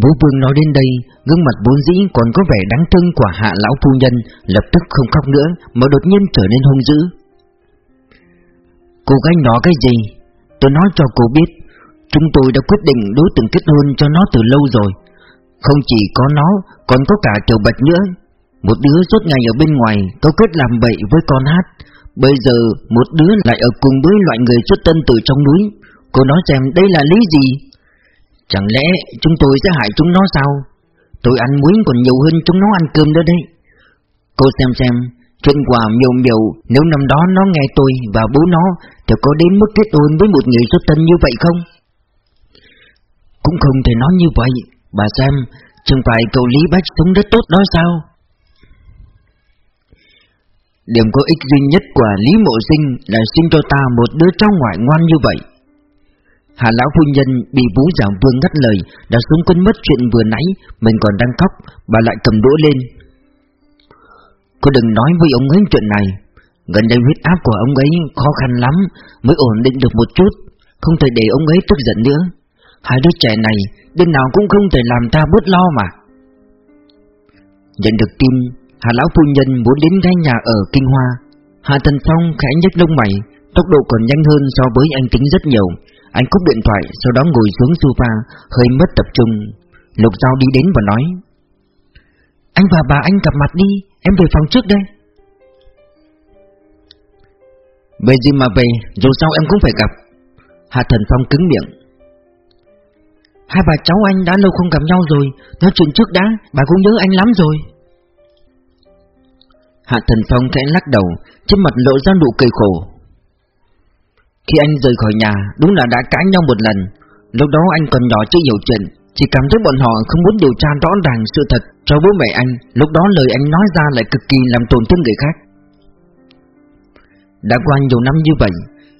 Vũ Vương nói đến đây, gương mặt vốn dĩ còn có vẻ đáng thương của hạ lão phu nhân lập tức không khóc nữa mà đột nhiên trở nên hung dữ. Cô gái nhỏ cái gì? Tôi nói cho cô biết, chúng tôi đã quyết định đối tượng kết hôn cho nó từ lâu rồi. Không chỉ có nó, còn có cả Tiểu Bạch nữa. Một đứa suốt ngày ở bên ngoài, câu kết làm bậy với con hát. Bây giờ một đứa lại ở cùng với loại người xuất tân từ trong núi. Cô nói xem đây là lý gì? Chẳng lẽ chúng tôi sẽ hại chúng nó sao? Tôi ăn muối còn nhiều hơn chúng nó ăn cơm nữa đấy. Cô xem xem, chuyện quả miều miều nếu năm đó nó nghe tôi và bố nó thì có đến mức kết hôn với một người xuất tân như vậy không? Cũng không thể nói như vậy, bà xem, chẳng phải cậu Lý Bách sống rất tốt đó sao? Điểm có ích duy nhất của Lý Mộ Sinh là sinh cho ta một đứa cháu ngoại ngoan như vậy. Hà lão phu nhân bị Vũ Giảng Vương ngắt lời, đã xuống quên mất chuyện vừa nãy, mình còn đang khóc, bà lại cầm đũa lên. Cô đừng nói với ông ấy chuyện này, gần đây huyết áp của ông ấy khó khăn lắm, mới ổn định được một chút, không thể để ông ấy tức giận nữa. Hai đứa trẻ này, đêm nào cũng không thể làm ta bớt lo mà. Nhận được tin, Hà lão phu nhân muốn đến ngay nhà ở Kinh Hoa. Hà Tần Phong khẽ nhếch lông mày, tốc độ còn nhanh hơn so với anh tính rất nhiều. Anh cúp điện thoại, sau đó ngồi xuống sofa, hơi mất tập trung. Lục Giao đi đến và nói: Anh và bà anh gặp mặt đi, em về phòng trước đây. Về gì mà về, dù sao em cũng phải gặp. Hà Thần Phong cứng miệng. Hai bà cháu anh đã lâu không gặp nhau rồi, nói chuyện trước đã, bà cũng nhớ anh lắm rồi. Hạ Thần Phong khẽ lắc đầu, trên mặt lộ ra nụ cười khổ. Khi anh rời khỏi nhà, đúng là đã cãi nhau một lần. Lúc đó anh còn nhỏ chưa hiểu chuyện, chỉ cảm thấy bọn họ không muốn điều tra rõ ràng sự thật cho bố mẹ anh. Lúc đó lời anh nói ra lại cực kỳ làm tổn thương người khác. Đã qua nhiều năm như vậy,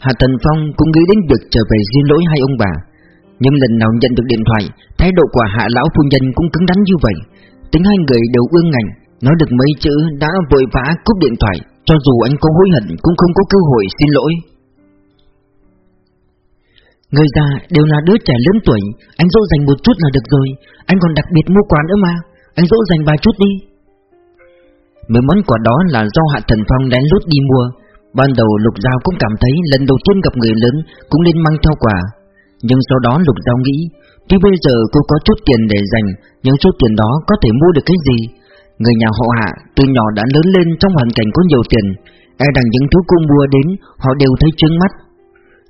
Hạ Thần Phong cũng nghĩ đến việc trở về xin lỗi hai ông bà. Nhưng lần nào nhận được điện thoại, thái độ của Hạ Lão Phu Nhân cũng cứng đắn như vậy. Tính hai người đều ương ngạnh, Nói được mấy chữ đã vội vã cúp điện thoại Cho dù anh có hối hận cũng không có cơ hội xin lỗi Người già đều là đứa trẻ lớn tuổi, Anh dỗ dành một chút là được rồi. Anh còn đặc biệt mua quà nữa mà. Anh dỗ dành vài chút đi. Mấy món quà đó là do Hạ Thần Phong lén lút đi mua. Ban đầu Lục Giao cũng cảm thấy lần đầu tiên gặp người lớn cũng nên mang theo quà. Nhưng sau đó Lục Giao nghĩ, Tuy bây giờ cô có chút tiền để dành, Nhưng chút tiền đó có thể mua được cái gì? Người nhà họ hạ từ nhỏ đã lớn lên trong hoàn cảnh có nhiều tiền. E rằng những thứ cô mua đến, họ đều thấy trướng mắt.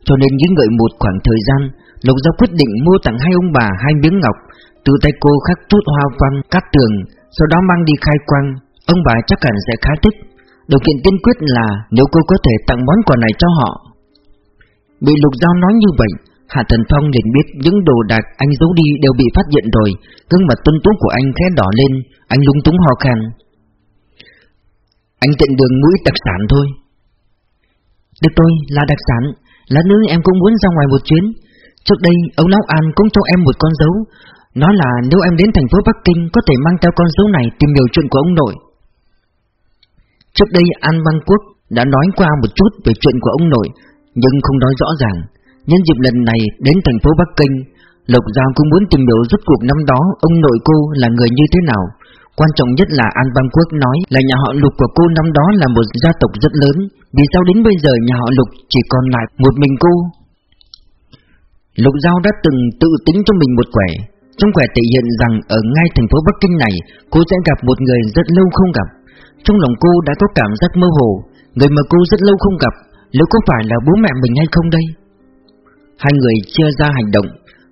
Cho nên những ngợi một khoảng thời gian Lục Giao quyết định mua tặng hai ông bà hai miếng ngọc, Từ tay cô khắc chút hoa văn cắt tường, Sau đó mang đi khai quang. Ông bà chắc hẳn sẽ khá thích. Điều kiện tiên quyết là nếu cô có thể tặng món quà này cho họ. Bị Lục Giao nói như vậy, Hạ Thần Phong liền biết những đồ đạc anh giấu đi đều bị phát hiện rồi. Gương mặt tuân tú của anh khẽ đỏ lên, Anh lúng túng ho khan. Anh tiện đường mũi đặc sản thôi. Được tôi là đặc sản. Lát nữa em cũng muốn ra ngoài một chuyến. Trước đây, ông Lão An cũng cho em một con dấu. Nói là nếu em đến thành phố Bắc Kinh Có thể mang theo con dấu này tìm hiểu chuyện của ông nội. Trước đây, An Bang Quốc đã nói qua một chút về chuyện của ông nội, Nhưng không nói rõ ràng. Nhân dịp lần này đến thành phố Bắc Kinh, Lộc Giao cũng muốn tìm hiểu rốt cuộc năm đó Ông nội cô là người như thế nào. Quan trọng nhất là An Bang Quốc nói là nhà họ Lục của cô năm đó là một gia tộc rất lớn. Vì sao đến bây giờ nhà họ Lục chỉ còn lại một mình cô? Lục Giao đã từng tự tính cho mình một quẻ. Trong quẻ thể hiện rằng ở ngay thành phố Bắc Kinh này, Cô sẽ gặp một người rất lâu không gặp. Trong lòng cô đã có cảm giác mơ hồ. Người mà cô rất lâu không gặp, Liệu có phải là bố mẹ mình hay không đây? Hai người chia ra hành động.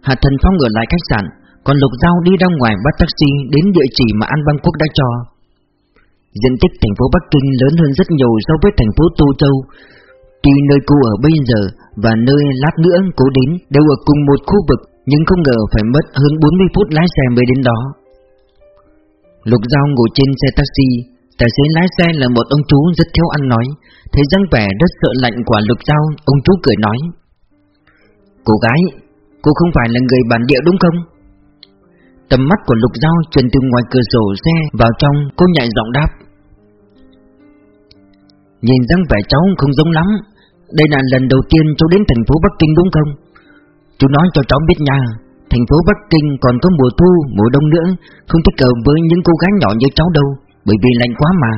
Hạ Thần Phong ở lại khách sạn. Còn Lục Giao đi ra ngoài bắt taxi Đến địa chỉ mà An Bang Quốc đã cho. Diện tích thành phố Bắc Kinh lớn hơn rất nhiều so với thành phố Tô Châu. Tuy nơi cô ở bây giờ Và nơi lát nữa cô đến Đều ở cùng một khu vực Nhưng không ngờ phải mất hơn 40 phút lái xe mới đến đó. Lục Giao ngồi trên xe taxi Tài xế lái xe là một ông chú rất thiếu ăn nói Thấy dáng vẻ rất sợ lạnh của Lục Giao Ông chú cười nói Cô gái, cô không phải là người bản địa đúng không? Tầm mắt của Lục Giao truyền từ ngoài cửa sổ xe vào trong, cô nhạy giọng đáp. Nhìn dáng vẻ cháu không giống lắm, đây là lần đầu tiên cháu đến thành phố Bắc Kinh đúng không? Chú nói cho cháu biết nha, thành thành phố Bắc Kinh còn có mùa thu, mùa đông nữa. Không thích hợp với những cô gái nhỏ như cháu đâu Bởi vì lạnh quá mà.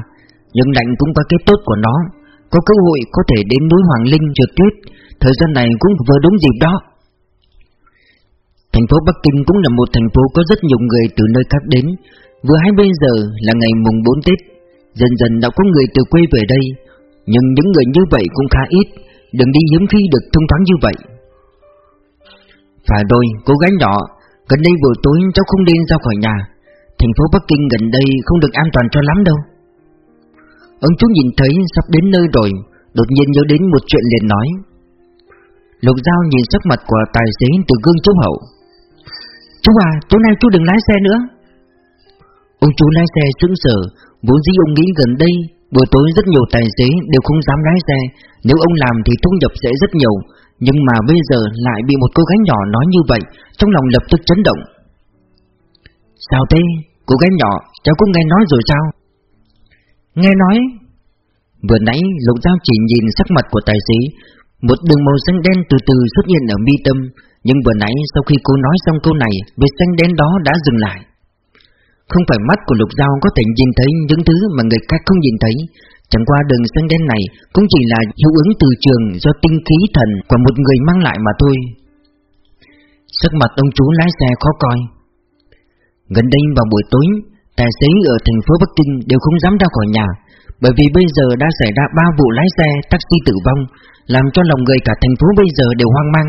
Nhưng lạnh cũng có cái tốt của nó. Có cơ hội có thể đến núi Hoàng Linh trượt tuyết. Thời gian này cũng vừa đúng dịp đó. Thành phố Bắc Kinh cũng là một thành phố có rất nhiều người từ nơi khác đến. Vừa hay bây giờ là ngày mùng 4 Tết Dần dần đã có người từ quê về đây. Nhưng những người như vậy cũng khá ít Đừng đi hiếm khi được thông thoáng như vậy. Phải rồi, cô gái nhỏ Gần đây buổi tối cháu không nên ra khỏi nhà. Thành phố Bắc Kinh gần đây không được an toàn cho lắm đâu. Ông chú nhìn thấy sắp đến nơi rồi Đột nhiên nhớ đến một chuyện liền nói. Lục Giao nhìn sắc mặt của tài xế từ gương chiếu hậu. Chú à, tối nay chú đừng lái xe nữa. Ông chú lái xe sững sờ Vốn dĩ ông nghĩ gần đây Buổi tối rất nhiều tài xế đều không dám lái xe. Nếu ông làm thì thu nhập sẽ rất nhiều. Nhưng mà bây giờ lại bị một cô gái nhỏ nói như vậy Trong lòng lập tức chấn động. Sao thế? Cô gái nhỏ, cháu cũng nghe nói rồi sao? Nghe nói. Vừa nãy Lục Giao chỉ nhìn sắc mặt của tài xế. Một đường màu xanh đen từ từ xuất hiện ở mi tâm nhưng vừa nãy sau khi cô nói xong câu này Việc xanh đến đó đã dừng lại. Không phải mắt của Lục Giao có thể nhìn thấy những thứ mà người khác không nhìn thấy. Chẳng qua đường xanh đen này cũng chỉ là hiệu ứng từ trường do tinh khí thần của một người mang lại mà thôi. Sắc mặt ông chú lái xe khó coi. Gần đây vào buổi tối, Tài xế ở thành phố Bắc Kinh đều không dám ra khỏi nhà, Bởi vì bây giờ đã xảy ra ba vụ lái xe taxi tử vong, Làm cho lòng người cả thành phố bây giờ đều hoang mang.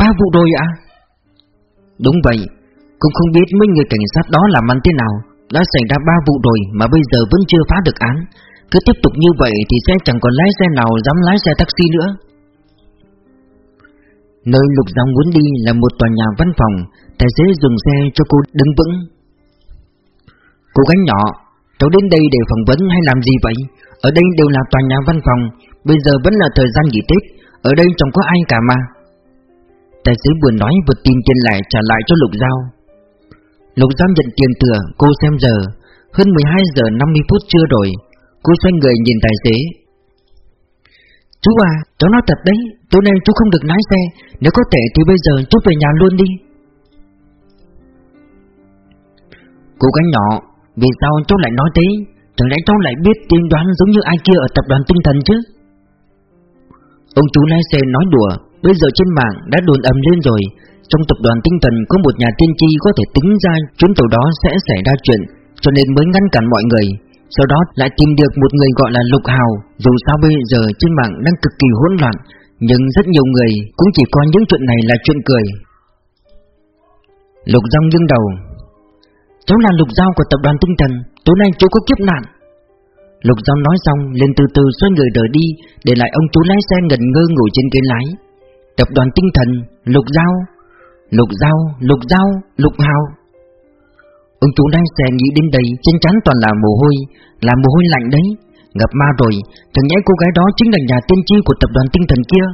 Ba vụ rồi ạ? Đúng vậy Cũng không biết mấy người cảnh sát đó làm ăn thế nào Đã xảy ra ba vụ rồi mà bây giờ vẫn chưa phá được án. Cứ tiếp tục như vậy thì sẽ chẳng còn lái xe nào dám lái xe taxi nữa. Nơi Lục Giang muốn đi là một tòa nhà văn phòng Tài xế dừng xe cho cô đứng vững. Cô gái nhỏ Cháu đến đây để phỏng vấn hay làm gì vậy? Ở đây đều là tòa nhà văn phòng Bây giờ vẫn là thời gian nghỉ Tết Ở đây chẳng có ai cả mà Tài xế vừa nói vừa tìm tiền lại trả lại cho Lục Giao. Lục Giao nhận tiền thừa Cô xem giờ. Hơn 12 giờ 50 phút chưa rồi Cô xoay người nhìn tài xế. Chú à, cháu nói thật đấy Tối nay chú không được lái xe Nếu có thể thì bây giờ chú về nhà luôn đi. Cô gái nhỏ Vì sao cháu lại nói thế? Chẳng lẽ cháu lại biết tiên đoán giống như ai kia ở tập đoàn tinh thần chứ? Ông chú lái xe nói đùa Bây giờ trên mạng đã đồn ầm lên rồi. Trong tập đoàn tinh thần có một nhà tiên tri có thể tính ra chuyến tàu đó sẽ xảy ra chuyện, Cho nên mới ngăn cản mọi người. Sau đó lại tìm được một người gọi là Lục Hào, Dù sao bây giờ trên mạng đang cực kỳ hỗn loạn, Nhưng rất nhiều người cũng chỉ coi những chuyện này là chuyện cười. Lục Giang nghiêng đầu. Cháu là Lục Giao của tập đoàn tinh thần, Tối nay chú có kiếp nạn. Lục Giao nói xong, liền từ từ xoay người rời đi, Để lại ông chú lái xe ngẩn ngơ ngồi trên ghế lái. Tập đoàn tinh thần Lục Giao. Lục Giao, Lục Giao, Lục Hào. Ông chú đang xe nghĩ đến đây Trên trán toàn là mồ hôi Là mồ hôi lạnh đấy. Ngập ma rồi Chẳng nhẽ cô gái đó chính là nhà tiên tri của tập đoàn tinh thần kia.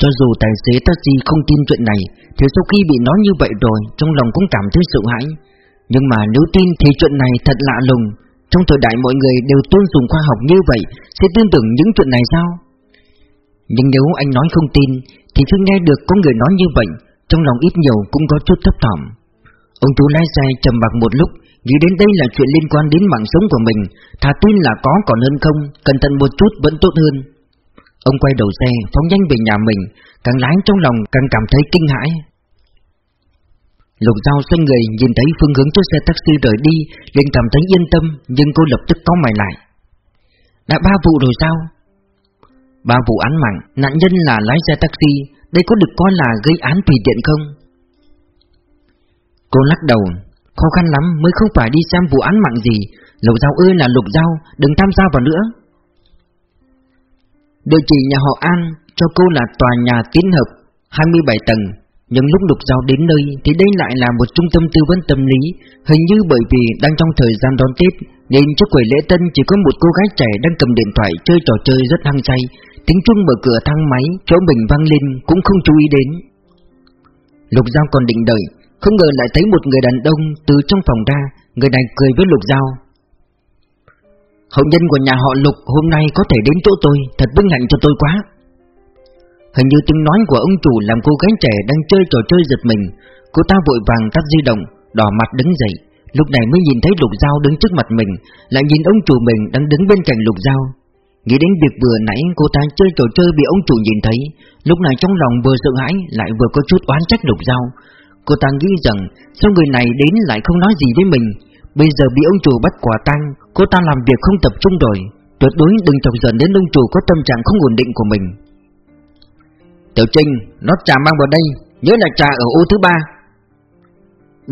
Cho dù tài xế taxi không tin chuyện này Thì sau khi bị nói như vậy rồi Trong lòng cũng cảm thấy sợ hãi. Nhưng mà nếu tin thì chuyện này thật lạ lùng. Trong thời đại mọi người đều tôn dùng khoa học như vậy Sẽ tin tưởng những chuyện này sao? Nhưng nếu anh nói không tin, Thì khi nghe được có người nói như vậy, Trong lòng ít nhiều cũng có chút thấp thỏm. Ông chú lái xe trầm mặc một lúc, Nghĩ đến đây là chuyện liên quan đến mạng sống của mình, Thà tin là có còn hơn không, Cẩn thận một chút vẫn tốt hơn. Ông quay đầu xe, phóng nhanh về nhà mình, Càng lái trong lòng càng cảm thấy kinh hãi. Lục Giao xoay người nhìn thấy phương hướng chiếc xe taxi rời đi, liền cảm thấy yên tâm, Nhưng cô lập tức có mày lại. Đã ba vụ rồi sao? Ba vụ án mạng, Nạn nhân là lái xe taxi, Đây có được coi là gây án tùy tiện không? Cô lắc đầu, Khó khăn lắm mới không phải đi xem vụ án mạng gì. Lục dao ơi là Lục dao Đừng tham gia vào nữa. Địa chỉ nhà họ An, cho cô là tòa nhà tiến hợp 27 tầng. Nhưng lúc lục dao đến nơi thì đây lại là một trung tâm tư vấn tâm lý. Hình như bởi vì đang trong thời gian đón Tết, Nên trước quầy lễ tân chỉ có một cô gái trẻ đang cầm điện thoại chơi trò chơi rất hăng say. Tiếng chuông mở cửa thang máy chỗ mình vang lên cũng không chú ý đến. Lục Giao còn định đợi Không ngờ lại thấy một người đàn ông từ trong phòng ra Người này cười với Lục Giao. Hậu nhân của nhà họ Lục hôm nay có thể đến chỗ tôi Thật vinh hạnh cho tôi quá. Hình như tiếng nói của ông chủ làm cô gái trẻ đang chơi trò chơi giật mình. Cô ta vội vàng tắt di động, đỏ mặt đứng dậy. Lúc này mới nhìn thấy Lục Giao đứng trước mặt mình Lại nhìn ông chủ mình đang đứng bên cạnh Lục Giao. Nghĩ đến việc vừa nãy cô ta chơi trò chơi bị ông chủ nhìn thấy Lúc này trong lòng vừa sợ hãi lại vừa có chút oán trách Lục dao. Cô ta nghĩ rằng sao người này đến lại không nói gì với mình. Bây giờ bị ông chủ bắt quả tang Cô ta làm việc không tập trung rồi. Tuyệt đối đừng chọc giận đến ông chủ có tâm trạng không ổn định của mình. Tiểu Trinh, nó trà mang vào đây Nhớ là trà ở ô thứ ba.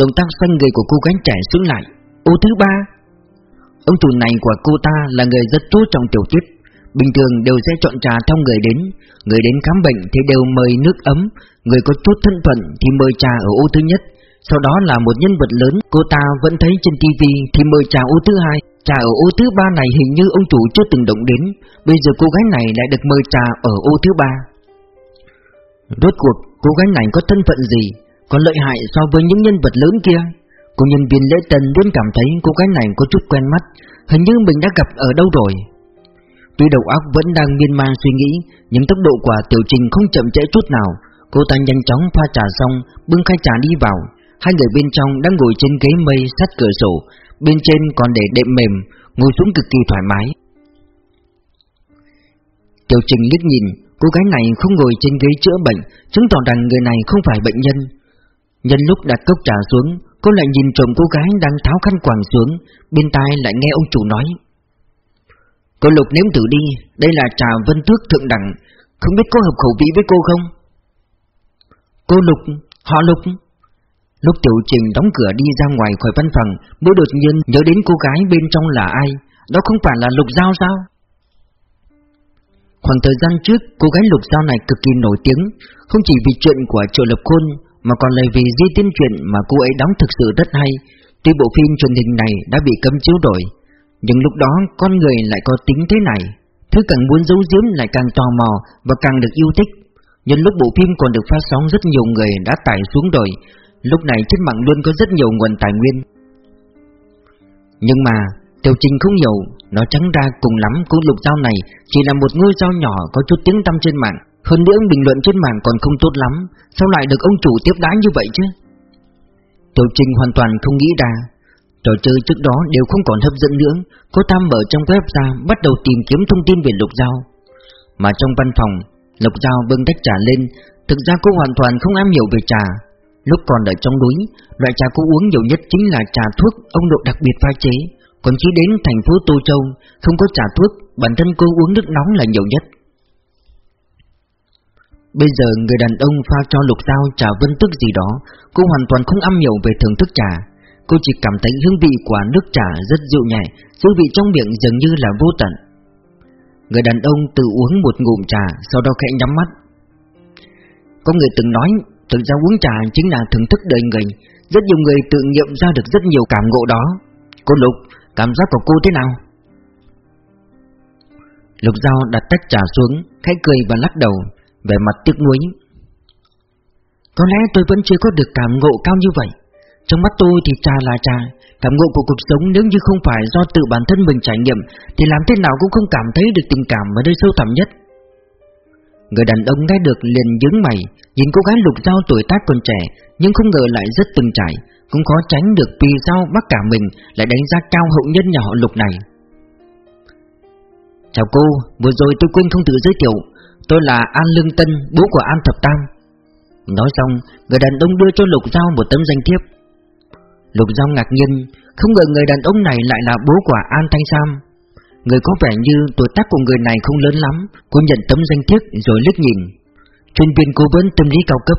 Động tác xoay người của cô gái trẻ xuống lại. Ô thứ ba? Ông chủ này của cô ta là người rất chú trọng tiểu tiết Bình thường đều sẽ chọn trà theo người đến. Người đến khám bệnh thì đều mời nước ấm. Người có chút thân phận thì mời trà ở ô thứ nhất. Sau đó là một nhân vật lớn, Cô ta vẫn thấy trên TV thì mời trà ô thứ hai. Trà ở ô thứ ba này hình như ông chủ chưa từng động đến. Bây giờ cô gái này lại được mời trà ở ô thứ ba. Rốt cuộc, cô gái này có thân phận gì? Còn lợi hại so với những nhân vật lớn kia? Cô nhân viên lễ tân luôn cảm thấy cô gái này có chút quen mắt. Hình như mình đã gặp ở đâu rồi? Tuy đầu óc vẫn đang miên man suy nghĩ, Nhưng tốc độ của tiểu trình không chậm trễ chút nào. Cô ta nhanh chóng pha trà xong, Bưng khai trà đi vào. Hai người bên trong đang ngồi trên ghế mây sát cửa sổ, Bên trên còn để đệm mềm, Ngồi xuống cực kỳ thoải mái. Tiểu trình liếc nhìn, Cô gái này không ngồi trên ghế chữa bệnh, Chứng tỏ rằng người này không phải bệnh nhân. Nhân lúc đặt cốc trà xuống, Cô lại nhìn trộm cô gái đang tháo khăn quàng xuống, Bên tai lại nghe ông chủ nói. Cô Lục nếm thử đi, Đây là trà vân tước thượng đẳng. Không biết có hợp khẩu vị với cô không? Cô Lục, Họ Lục. Lúc Tiểu Trình đóng cửa đi ra ngoài khỏi văn phòng, Mới đột nhiên nhớ đến cô gái bên trong là ai. Đó không phải là Lục Giao sao? Khoảng thời gian trước, Cô gái Lục Giao này cực kỳ nổi tiếng. Không chỉ vì chuyện của Triệu Lập Khôn, Mà còn là vì di tiên chuyện mà cô ấy đóng thực sự rất hay. Tuy bộ phim truyền hình này đã bị cấm chiếu đổi nhưng lúc đó con người lại có tính thế này. Thứ càng muốn giấu giếm lại càng tò mò Và càng được yêu thích. Nhân lúc bộ phim còn được phát sóng, rất nhiều người đã tải xuống rồi Lúc này trên mạng luôn có rất nhiều nguồn tài nguyên. Nhưng mà, Tiểu Trình không hiểu, Nó trắng ra cùng lắm cũng lục dao này Chỉ là một ngôi sao nhỏ có chút tiếng tăm trên mạng. Hơn nữa bình luận trên mạng còn không tốt lắm. Sao lại được ông chủ tiếp đái như vậy chứ? Tiểu Trình hoàn toàn không nghĩ ra. Trò chơi trước đó đều không còn hấp dẫn nữa. Cô Tam mở trong web ra Bắt đầu tìm kiếm thông tin về lục giao. Mà trong văn phòng, Lục giao bưng tách trà lên. Thực ra cô hoàn toàn không am hiểu về trà. Lúc còn ở trong núi, Loại trà cô uống nhiều nhất chính là trà thuốc Ông độ đặc biệt pha chế. Còn khi đến thành phố Tô Châu, Không có trà thuốc, Bản thân cô uống nước nóng là nhiều nhất. Bây giờ người đàn ông pha cho lục giao trà vân tức gì đó, Cô hoàn toàn không am hiểu về thưởng thức trà. Cô chỉ cảm thấy hương vị của nước trà rất dịu nhẹ Dư vị trong miệng dường như là vô tận. Người đàn ông tự uống một ngụm trà Sau đó khẽ nhắm mắt. Có người từng nói Thực ra uống trà chính là thưởng thức đời người. Rất nhiều người tự nghiệm ra được rất nhiều cảm ngộ đó. Cô Lục, cảm giác của cô thế nào? Lục Giao đặt tách trà xuống Khẽ cười và lắc đầu Về mặt tiếc nuối. Có lẽ tôi vẫn chưa có được cảm ngộ cao như vậy. Trong mắt tôi thì trà là trà Cảm ngộ của cuộc sống nếu như không phải do tự bản thân mình trải nghiệm Thì làm thế nào cũng không cảm thấy được tình cảm ở nơi sâu thẳm nhất. Người đàn ông nghe được liền nhướng mày Nhìn cô gái lục dao tuổi tác còn trẻ Nhưng không ngờ lại rất từng trải Cũng khó tránh được vì sao bác cả mình Lại đánh giá cao hậu nhân nhà họ lục này. Chào cô, vừa rồi tôi quên không tự giới thiệu Tôi là An Lương Tân, bố của An Thập Tam. Nói xong, người đàn ông đưa cho Lục Giao một tấm danh thiếp. Lục Giao ngạc nhiên, Không ngờ người đàn ông này lại là bố của An Thanh Sam. Người có vẻ như tuổi tác của người này không lớn lắm, Cô nhận tấm danh thiếp rồi liếc nhìn. Chuyên viên cố vấn tâm lý cao cấp.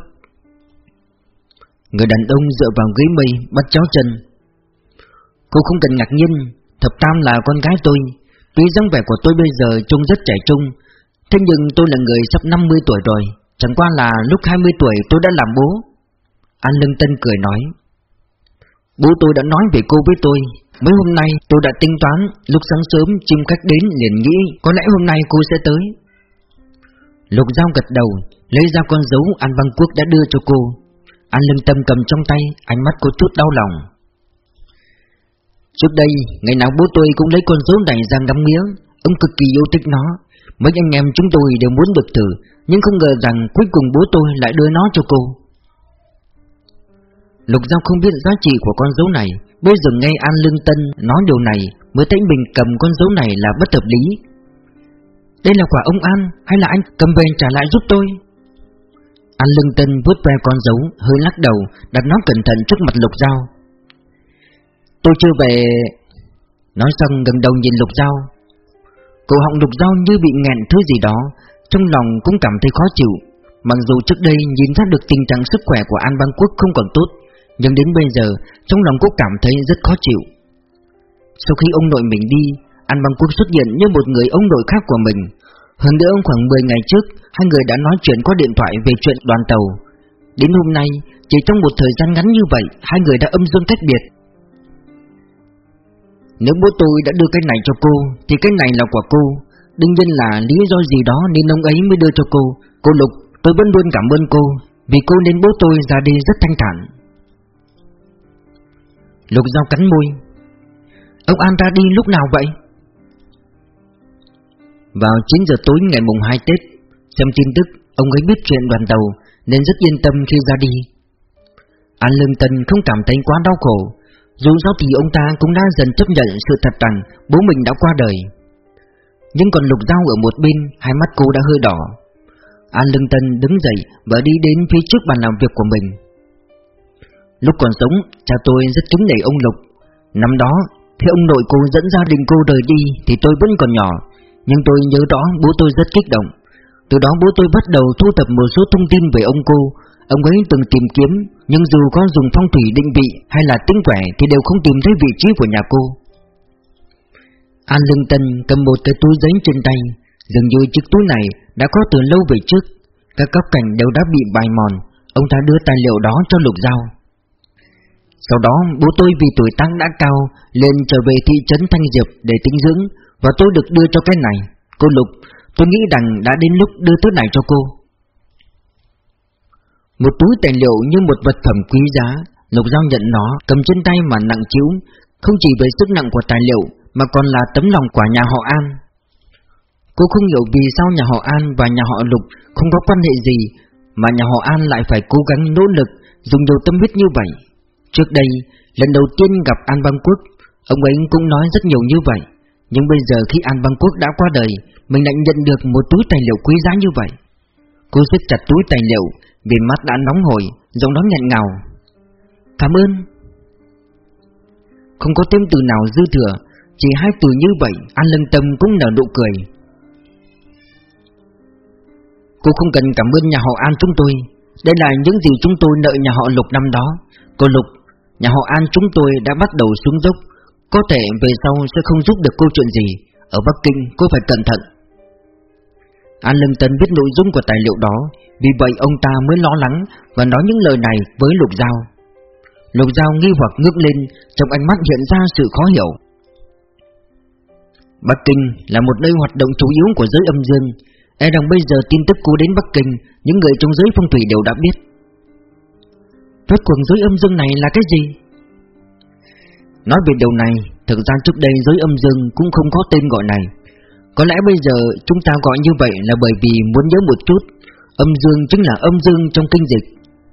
Người đàn ông dựa vào ghế mây, bắt chó chân. Cô không cần ngạc nhiên, Thập Tam là con gái tôi. Tuy dáng vẻ của tôi bây giờ trông rất trẻ trung, Thế nhưng tôi là người sắp 50 tuổi rồi. Chẳng qua là lúc 20 tuổi tôi đã làm bố. An Lương Tân cười nói Bố tôi đã nói về cô với tôi, Mấy hôm nay tôi đã tính toán, Lúc sáng sớm chim khách đến liền nghĩ Có lẽ hôm nay cô sẽ tới. Lục Giao gật đầu, Lấy ra con dấu An Văn Quốc đã đưa cho cô. An Lương Tâm cầm trong tay, Ánh mắt có chút đau lòng. Trước đây, Ngày nào bố tôi cũng lấy con dấu này ra ngắm miếng Ông cực kỳ yêu thích nó. Mấy anh em chúng tôi đều muốn được thử, Nhưng không ngờ rằng cuối cùng bố tôi lại đưa nó cho cô. Lục Giao không biết giá trị của con dấu này. Bây giờ nghe An Lương Tân nói điều này, Mới thấy mình cầm con dấu này là bất hợp lý. Đây là quả ông An Hay là anh cầm về trả lại giúp tôi? An Lương Tân vuốt ve con dấu, Hơi lắc đầu, Đặt nó cẩn thận trước mặt Lục Giao. Tôi chưa về. Nói xong gần đầu nhìn Lục Giao. Cổ họng Lục Giao như bị nghẹn thứ gì đó, Trong lòng cũng cảm thấy khó chịu. Mặc dù trước đây nhìn ra được tình trạng sức khỏe của An Bang Quốc không còn tốt nhưng đến bây giờ, Trong lòng cũng cảm thấy rất khó chịu. Sau khi ông nội mình đi An Bang Quốc xuất hiện như một người ông nội khác của mình. Hơn nữa, khoảng 10 ngày trước, Hai người đã nói chuyện qua điện thoại về chuyện đoàn tàu. Đến hôm nay, Chỉ trong một thời gian ngắn như vậy, Hai người đã âm dương cách biệt. Nếu bố tôi đã đưa cái này cho cô, Thì cái này là của cô. Đương nhiên là lý do gì đó nên ông ấy mới đưa cho cô. Cô Lục, tôi vẫn luôn cảm ơn cô, Vì cô nên bố tôi ra đi rất thanh thản. Lục dao cắn môi. Ông An ra đi lúc nào vậy? Vào 9 giờ tối ngày mùng 2 Tết Xem tin tức Ông ấy biết chuyện đoàn tàu Nên rất yên tâm khi ra đi. An Lương Tân không cảm thấy quá đau khổ dù sao thì ông ta cũng đã dần chấp nhận sự thật rằng bố mình đã qua đời. Nhưng còn lục dao ở một bên, hai mắt cô đã hơi đỏ. An Lương Tân đứng dậy và đi đến phía trước bàn làm việc của mình. Lúc còn sống, cha tôi rất kính nể ông Lục Năm đó, khi ông nội cô dẫn gia đình cô rời đi thì tôi vẫn còn nhỏ Nhưng tôi nhớ đó bố tôi rất kích động. Từ đó bố tôi bắt đầu thu thập một số thông tin về ông cô. Ông ấy từng tìm kiếm Nhưng dù có dùng phong thủy định vị hay là tính quẻ Thì đều không tìm thấy vị trí của nhà cô. An Lương Tân cầm một cái túi giấy trên tay Dường như chiếc túi này đã có từ lâu về trước. Các góc cảnh đều đã bị bài mòn. Ông ta đưa tài liệu đó cho Lục Giao. Sau đó, bố tôi vì tuổi tăng đã cao, lên trở về thị trấn Thanh Diệp để tinh dưỡng, Và tôi được đưa cho cái này. Cô Lục, Tôi nghĩ rằng đã đến lúc đưa thứ này cho cô. Một túi tài liệu như một vật phẩm quý giá, Lục Giao nhận nó, cầm trên tay mà nặng chiếu Không chỉ về sức nặng của tài liệu, Mà còn là tấm lòng của nhà họ An. Cô không hiểu vì sao nhà họ An và nhà họ Lục Không có quan hệ gì, Mà nhà họ An lại phải cố gắng nỗ lực, Dùng nhiều tâm huyết như vậy. Trước đây, lần đầu tiên gặp An Bang Quốc Ông ấy cũng nói rất nhiều như vậy. Nhưng bây giờ khi An Bang Quốc đã qua đời, Mình lại nhận được một túi tài liệu quý giá như vậy. Cô siết chặt túi tài liệu, vì mắt đã nóng hổi, Giọng nói nghẹn ngào. Cảm ơn. Không có thêm từ nào dư thừa, Chỉ hai từ như vậy, An lân tâm cũng nở nụ cười. Cô không cần cảm ơn nhà họ An chúng tôi. Đây là những gì chúng tôi nợ nhà họ Lục năm đó. Cô Lục Nhà họ An chúng tôi đã bắt đầu xuống dốc. Có thể về sau sẽ không giúp được câu chuyện gì. Ở Bắc Kinh, cô phải cẩn thận. An Lương Tân biết nội dung của tài liệu đó. Vì vậy, ông ta mới lo lắng Và nói những lời này với Lục Giao. Lục Giao nghi hoặc ngước lên, Trong ánh mắt hiện ra sự khó hiểu. Bắc Kinh là một nơi hoạt động chủ yếu của giới âm dương. E rằng bây giờ tin tức cô đến Bắc Kinh, Những người trong giới phong thủy đều đã biết. Rốt cuộc giới âm dương này là cái gì? Nói về điều này Thực ra trước đây giới âm dương cũng không có tên gọi này có lẽ bây giờ chúng ta gọi như vậy là bởi vì muốn nhớ một chút Âm dương chính là âm dương trong kinh dịch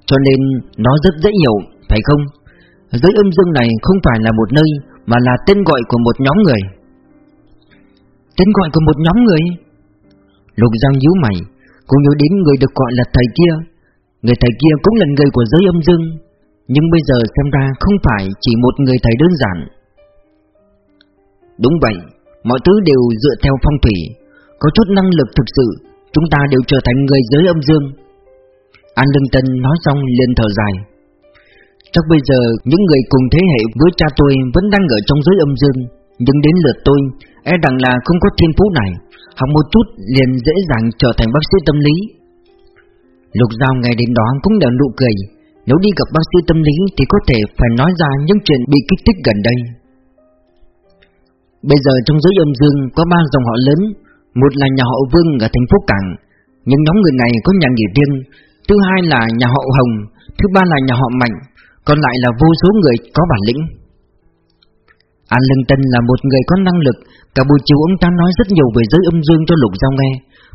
Cho nên nó rất dễ hiểu, phải không? Giới âm dương này không phải là một nơi Mà là tên gọi của một nhóm người Tên gọi của một nhóm người Lục Giang nhíu mày Cô nhớ đến người được gọi là thầy kia Người thầy kia cũng là người của giới âm dương, Nhưng bây giờ xem ra không phải chỉ một người thầy đơn giản. Đúng vậy, Mọi thứ đều dựa theo phong thủy, Có chút năng lực thực sự, Chúng ta đều trở thành người giới âm dương. An Lương Tân nói xong liền thở dài. Chắc bây giờ những người cùng thế hệ với cha tôi vẫn đang ở trong giới âm dương, Nhưng đến lượt tôi E rằng là không có thiên phú này, Học một chút liền dễ dàng trở thành bác sĩ tâm lý. Lục Giao ngày đến đó cũng nở nụ cười. Nếu đi gặp bác sĩ tâm lý thì có thể phải nói ra những chuyện bị kích thích gần đây. Bây giờ trong giới âm dương có ba dòng họ lớn. Một là nhà họ Vương ở thành phố Cảng. Những nhóm người này có nhà nghỉ riêng. Thứ hai là nhà họ Hồng. Thứ ba là nhà họ Mạnh. Còn lại là vô số người có bản lĩnh. An Lương Tân là một người có năng lực, cả buổi chiều ông ta nói rất nhiều về giới âm dương cho Lục Giao nghe.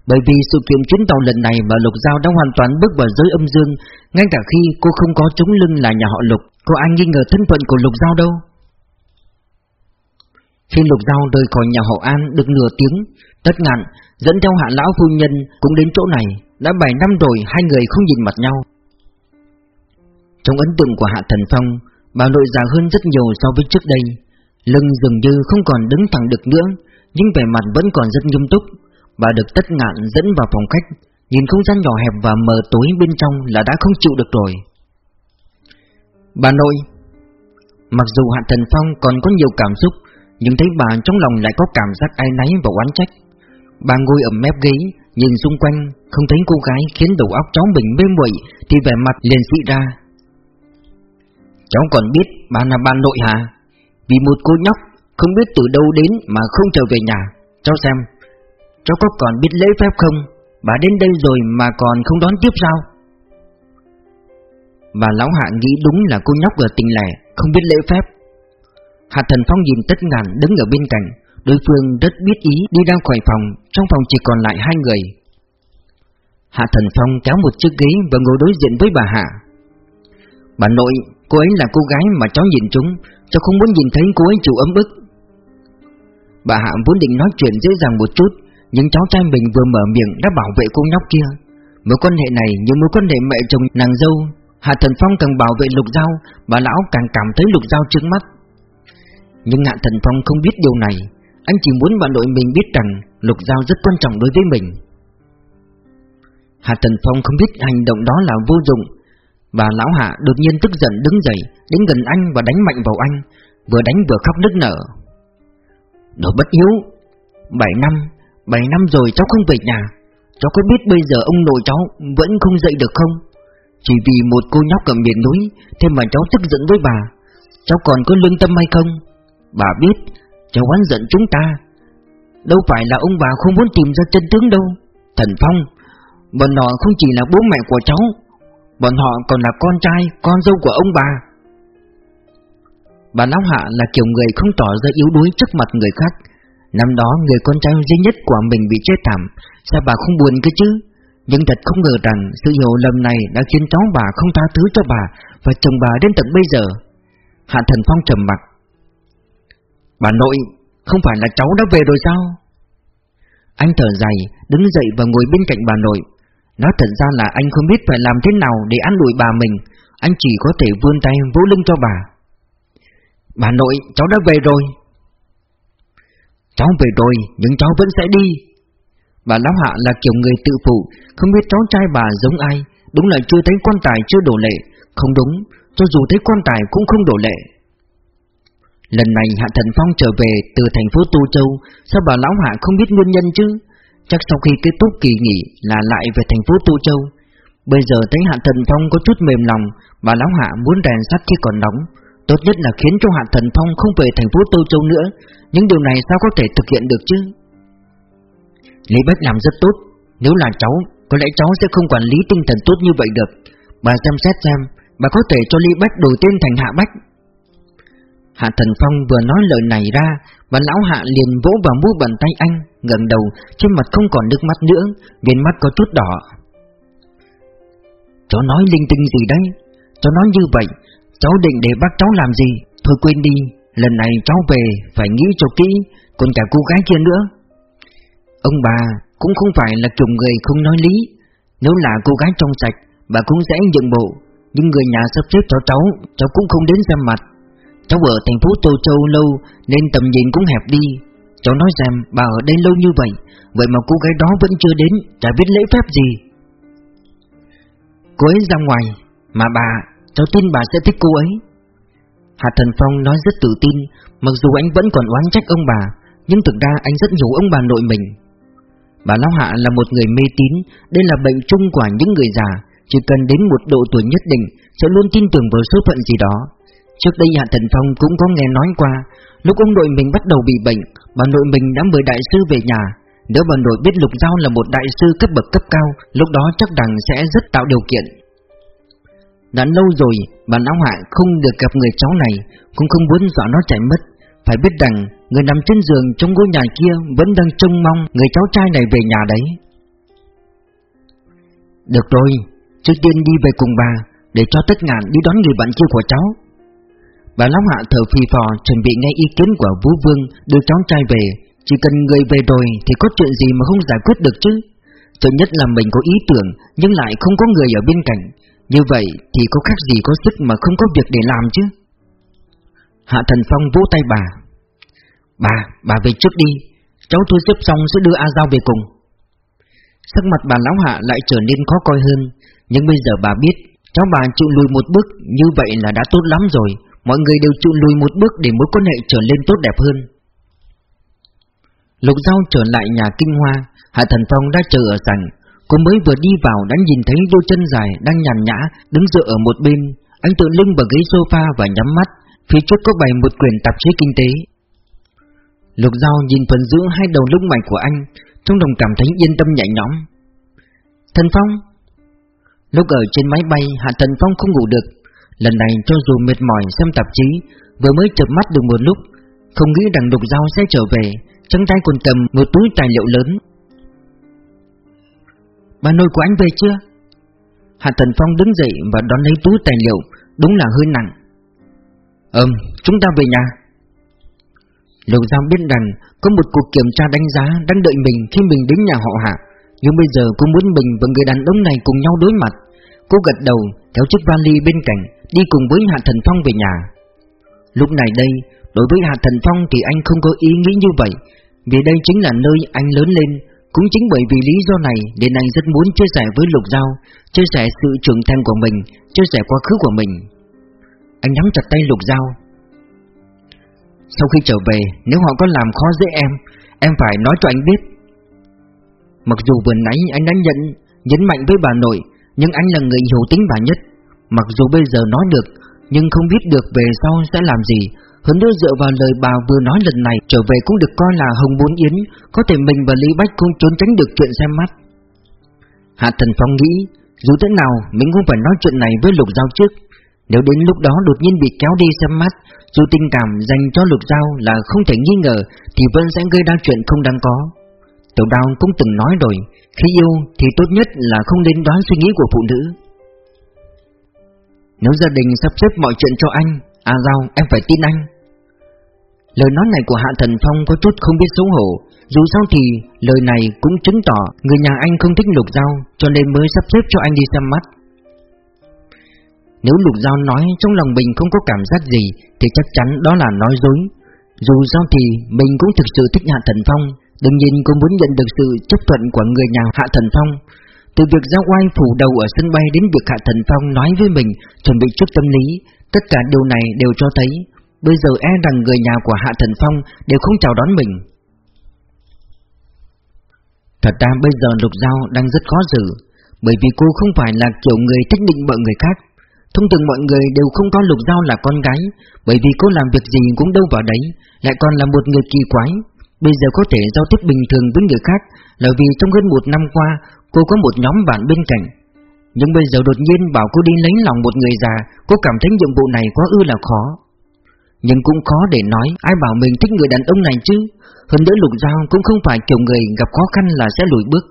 Bởi vì sự kiện chuyến tàu lần này mà Lục Giao đã hoàn toàn bước vào giới âm dương, ngay cả khi cô không có chống lưng là nhà họ Lục, có ai nghi ngờ thân phận của Lục Giao đâu. Khi Lục Giao rời khỏi nhà họ An được nửa tiếng, Tất Ngạn dẫn theo hạ lão phu nhân cũng đến chỗ này, đã 7 năm rồi hai người không nhìn mặt nhau. Trong ấn tượng của Hạ Thần Phong, bà nội già hơn rất nhiều so với trước đây. Lưng dường như không còn đứng thẳng được nữa, nhưng vẻ mặt vẫn còn rất nghiêm túc và được tất ngạn dẫn vào phòng khách, nhìn không gian nhỏ hẹp và mờ tối bên trong là đã không chịu được rồi. Bà nội Mặc dù Hạ Thần Phong còn có nhiều cảm xúc, nhưng thấy bà trong lòng lại có cảm giác ai náy và oán trách. Bà ngồi ở mép ghế, nhìn xung quanh, không thấy cô gái khiến đầu óc cháu mình mê muội thì vẻ mặt liền dị ra. Cháu còn biết bà là bà nội hả? Vì một cô nhóc không biết từ đâu đến mà không trở về nhà. Cháu xem, cháu có còn biết lễ phép không? Bà đến đây rồi mà còn không đón tiếp sao? Bà lão hạ nghĩ đúng là cô nhóc ở tình lẻ, không biết lễ phép. Hạ thần phong nhìn tất ngàn đứng ở bên cạnh, đối phương rất biết ý đi ra khỏi phòng, trong phòng chỉ còn lại hai người. Hạ thần phong kéo một chiếc ghế và ngồi đối diện với bà Hạ. Bà nội, cô ấy là cô gái mà cháu nhìn chúng, cháu không muốn nhìn thấy cô ấy chịu ấm ức. Bà Hạ vốn định nói chuyện dễ dàng một chút, nhưng cháu trai mình vừa mở miệng đã bảo vệ cô nhóc kia. Mối quan hệ này như mối quan hệ mẹ chồng nàng dâu, Hạ Thần Phong càng bảo vệ Lục Giao, bà lão càng cảm thấy Lục Giao trước mắt. Nhưng Hạ Thần Phong không biết điều này, anh chỉ muốn bà nội mình biết rằng Lục Giao rất quan trọng đối với mình. Hạ Thần Phong không biết hành động đó là vô dụng, Bà lão hạ đột nhiên tức giận đứng dậy Đến gần anh và đánh mạnh vào anh Vừa đánh vừa khóc nức nở Đồ bất hiếu Bảy năm Bảy năm rồi cháu không về nhà. Cháu có biết bây giờ ông nội cháu Vẫn không dậy được không? Chỉ vì một cô nhóc ở miền núi Thế mà cháu tức giận với bà. Cháu còn có lương tâm hay không? Bà biết cháu oán giận chúng ta. Đâu phải là ông bà không muốn tìm ra chân tướng đâu. Thần Phong Bọn họ không chỉ là bố mẹ của cháu Bọn họ còn là con trai, con dâu của ông bà. Bà Lão Hạ là kiểu người không tỏ ra yếu đuối trước mặt người khác. Năm đó người con trai duy nhất của mình bị chết thảm Sao bà không buồn cơ chứ? Nhưng thật không ngờ rằng sự hiểu lầm này đã khiến cháu bà không tha thứ cho bà Và chồng bà đến tận bây giờ. Hạ Thần Phong trầm mặt Bà nội, không phải là cháu đã về rồi sao? Anh thở dài, đứng dậy và ngồi bên cạnh bà nội. Nói thật ra là anh không biết phải làm thế nào để ăn đuổi bà mình. Anh chỉ có thể vươn tay vỗ lưng cho bà. Bà nội, cháu đã về rồi. Cháu về rồi, nhưng cháu vẫn sẽ đi. Bà Lão Hạ là kiểu người tự phụ Không biết cháu trai bà giống ai Đúng là chưa thấy quan tài chưa đổ lệ. Không đúng, cho dù thấy quan tài cũng không đổ lệ. Lần này Hạ Thần Phong trở về từ thành phố tô Châu Sao bà Lão Hạ không biết nguyên nhân chứ? Chắc sau khi kết thúc kỳ nghỉ là lại về thành phố tô Châu. Bây giờ thấy Hạ Thần Phong có chút mềm lòng Bà Lão Hạ muốn rèn sắt khi còn nóng. Tốt nhất là khiến cho Hạ Thần Phong không về thành phố Tô Châu nữa. Nhưng điều này sao có thể thực hiện được chứ? Lý Bách làm rất tốt. Nếu là cháu, Có lẽ cháu sẽ không quản lý tinh thần tốt như vậy được. Bà xem xét xem, Bà có thể cho Lý Bách đổi tên thành Hạ Bách. Hạ Thần Phong vừa nói lời này ra Và lão hạ liền vỗ vào mu bàn tay anh gần đầu, Trên mặt không còn nước mắt nữa, Viên mắt có chút đỏ. Cháu nói linh tinh gì đấy? Cháu nói như vậy Cháu định để bác cháu làm gì? Thôi quên đi Lần này cháu về phải nghĩ cho kỹ Còn cả cô gái kia nữa. Ông bà cũng không phải là kiểu người không nói lý. Nếu là cô gái trong sạch Bà cũng sẽ nhận bộ. Nhưng người nhà sắp xếp cho cháu Cháu cũng không đến xem mặt. Cháu ở thành phố Tô Châu lâu Nên tầm nhìn cũng hẹp đi. Cháu nói rằng bà ở đây lâu như vậy Vậy mà cô gái đó vẫn chưa đến Chả biết lễ phép gì. Cô ấy ra ngoài Mà bà, cháu tin bà sẽ thích cô ấy. Hạ Thần Phong nói rất tự tin, Mặc dù anh vẫn còn oán trách ông bà, Nhưng thực ra anh rất hiểu ông bà nội mình. Bà Lão Hạ là một người mê tín, Đây là bệnh chung của những người già, Chỉ cần đến một độ tuổi nhất định, Sẽ luôn tin tưởng vào số phận gì đó. Trước đây Hạ Thần Phong cũng có nghe nói qua, Lúc ông nội mình bắt đầu bị bệnh, Bà nội mình đã mời đại sư về nhà. Nếu bà nội biết Lục Giao là một đại sư cấp bậc, cấp cao, Lúc đó chắc rằng sẽ rất tạo điều kiện. Đã lâu rồi, bà lão hạ không được gặp người cháu này, Cũng không muốn dọa nó chạy mất. Phải biết rằng, Người nằm trên giường trong ngôi nhà kia Vẫn đang trông mong người cháu trai này về nhà đấy. Được rồi, Trước tiên đi về cùng bà, Để cho tất ngàn đi đón người bạn kia của cháu. Bà lão Hạ thở phì phò, Chuẩn bị nghe ý kiến của Vũ Vương Đưa cháu trai về. Chỉ cần người về rồi Thì có chuyện gì mà không giải quyết được chứ? Tốt nhất là mình có ý tưởng, Nhưng lại không có người ở bên cạnh. Như vậy thì có khác gì có sức mà không có việc để làm chứ? Hạ Thần Phong vỗ tay bà. Bà, bà về trước đi. Cháu tôi xếp xong sẽ đưa A Giao về cùng. Sắc mặt bà lão hạ lại trở nên khó coi hơn. Nhưng bây giờ bà biết Cháu bà chịu lùi một bước Như vậy là đã tốt lắm rồi. Mọi người đều chịu lùi một bước để mối quan hệ trở lên tốt đẹp hơn. Lục Giao trở lại nhà kinh hoa. Hạ Thần Phong đã chờ ở sảnh. Cô mới vừa đi vào đã nhìn thấy đôi chân dài đang nhàn nhã đứng dựa ở một bên. Anh tự lưng vào ghế sofa và nhắm mắt. Phía trước có bày một quyển tạp chí kinh tế. Lục Giao nhìn phần giữa hai đầu lông mày của anh, Trong lòng cảm thấy yên tâm nhẹ nhõm. Thần Phong. Lúc ở trên máy bay, Hạ Thần Phong không ngủ được. Lần này cho dù mệt mỏi xem tạp chí, Vừa mới chợp mắt được một lúc, Không nghĩ rằng Lục Giao sẽ trở về. Trong tay còn cầm một túi tài liệu lớn. Bà nội của anh về chưa? Hạ Thần Phong đứng dậy và đón lấy túi tài liệu Đúng là hơi nặng Ừm, chúng ta về nhà Lục Giao biết rằng có một cuộc kiểm tra đánh giá đang đợi mình khi mình đến nhà họ Hạ, nhưng bây giờ cô muốn mình và người đàn ông này cùng nhau đối mặt. Cô gật đầu, kéo chiếc vali bên cạnh, đi cùng với Hạ Thần Phong về nhà. Lúc này đây, đối với Hạ Thần Phong thì anh không có ý nghĩ như vậy, vì đây chính là nơi anh lớn lên. Cũng chính bởi vì lý do này nên anh rất muốn chia sẻ với Lục Giao, chia sẻ sự trưởng thành của mình, chia sẻ quá khứ của mình. Anh nắm chặt tay Lục Giao, sau khi trở về Nếu họ có làm khó dễ em Em phải nói cho anh biết. Mặc dù vừa nãy anh đã nhận Nhấn mạnh với bà nội Nhưng anh là người hiểu tính bà nhất. Mặc dù bây giờ nói được Nhưng không biết được về sau sẽ làm gì hơn nữa dựa vào lời bà vừa nói lần này Trở về cũng được coi là hồng bốn yến, Có thể mình và Lý Bách không trốn tránh được chuyện xem mắt. Hạ Thần Phong nghĩ, Dù thế nào, mình cũng phải nói chuyện này với Lục Giao trước. Nếu đến lúc đó đột nhiên bị kéo đi xem mắt, dù tình cảm dành cho lục giao là không thể nghi ngờ, Thì vẫn sẽ gây ra chuyện không đáng có. Tiểu đào cũng từng nói rồi, Khi yêu thì tốt nhất là không nên đoán suy nghĩ của phụ nữ. Nếu gia đình sắp xếp mọi chuyện cho anh À Giao, em phải tin anh. Lời nói này của Hạ Thần Phong có chút không biết xấu hổ. Dù sao thì, lời này cũng chứng tỏ Người nhà anh không thích lục giao, Cho nên mới sắp xếp cho anh đi xem mắt. Nếu Lục Giao nói trong lòng mình không có cảm giác gì, Thì chắc chắn đó là nói dối. Dù sao thì, mình cũng thực sự thích Hạ Thần Phong. Đừng nhìn cũng muốn nhận được sự chấp thuận của người nhà Hạ Thần Phong. Từ việc giao oai phủ đầu ở sân bay đến việc Hạ Thần Phong nói với mình Chuẩn bị chút tâm lý, Tất cả điều này đều cho thấy. Bây giờ e rằng người nhà của Hạ Thần Phong đều không chào đón mình. Thật ra bây giờ Lục Giao đang rất khó xử, Bởi vì cô không phải là kiểu người thích định bợ người khác. Thông thường mọi người đều không có lục giao là con gái, Bởi vì cô làm việc gì cũng đâu vào đấy, Lại còn là một người kỳ quái. Bây giờ có thể giao tiếp bình thường với người khác, Là vì trong hơn một năm qua, Cô có một nhóm bạn bên cạnh. Nhưng bây giờ đột nhiên bảo cô đi lấy lòng một người già, Cô cảm thấy nhiệm vụ này quá ư là khó. Nhưng cũng khó để nói Ai bảo mình thích người đàn ông này chứ Hơn nữa lục giao cũng không phải kiểu người gặp khó khăn là sẽ lùi bước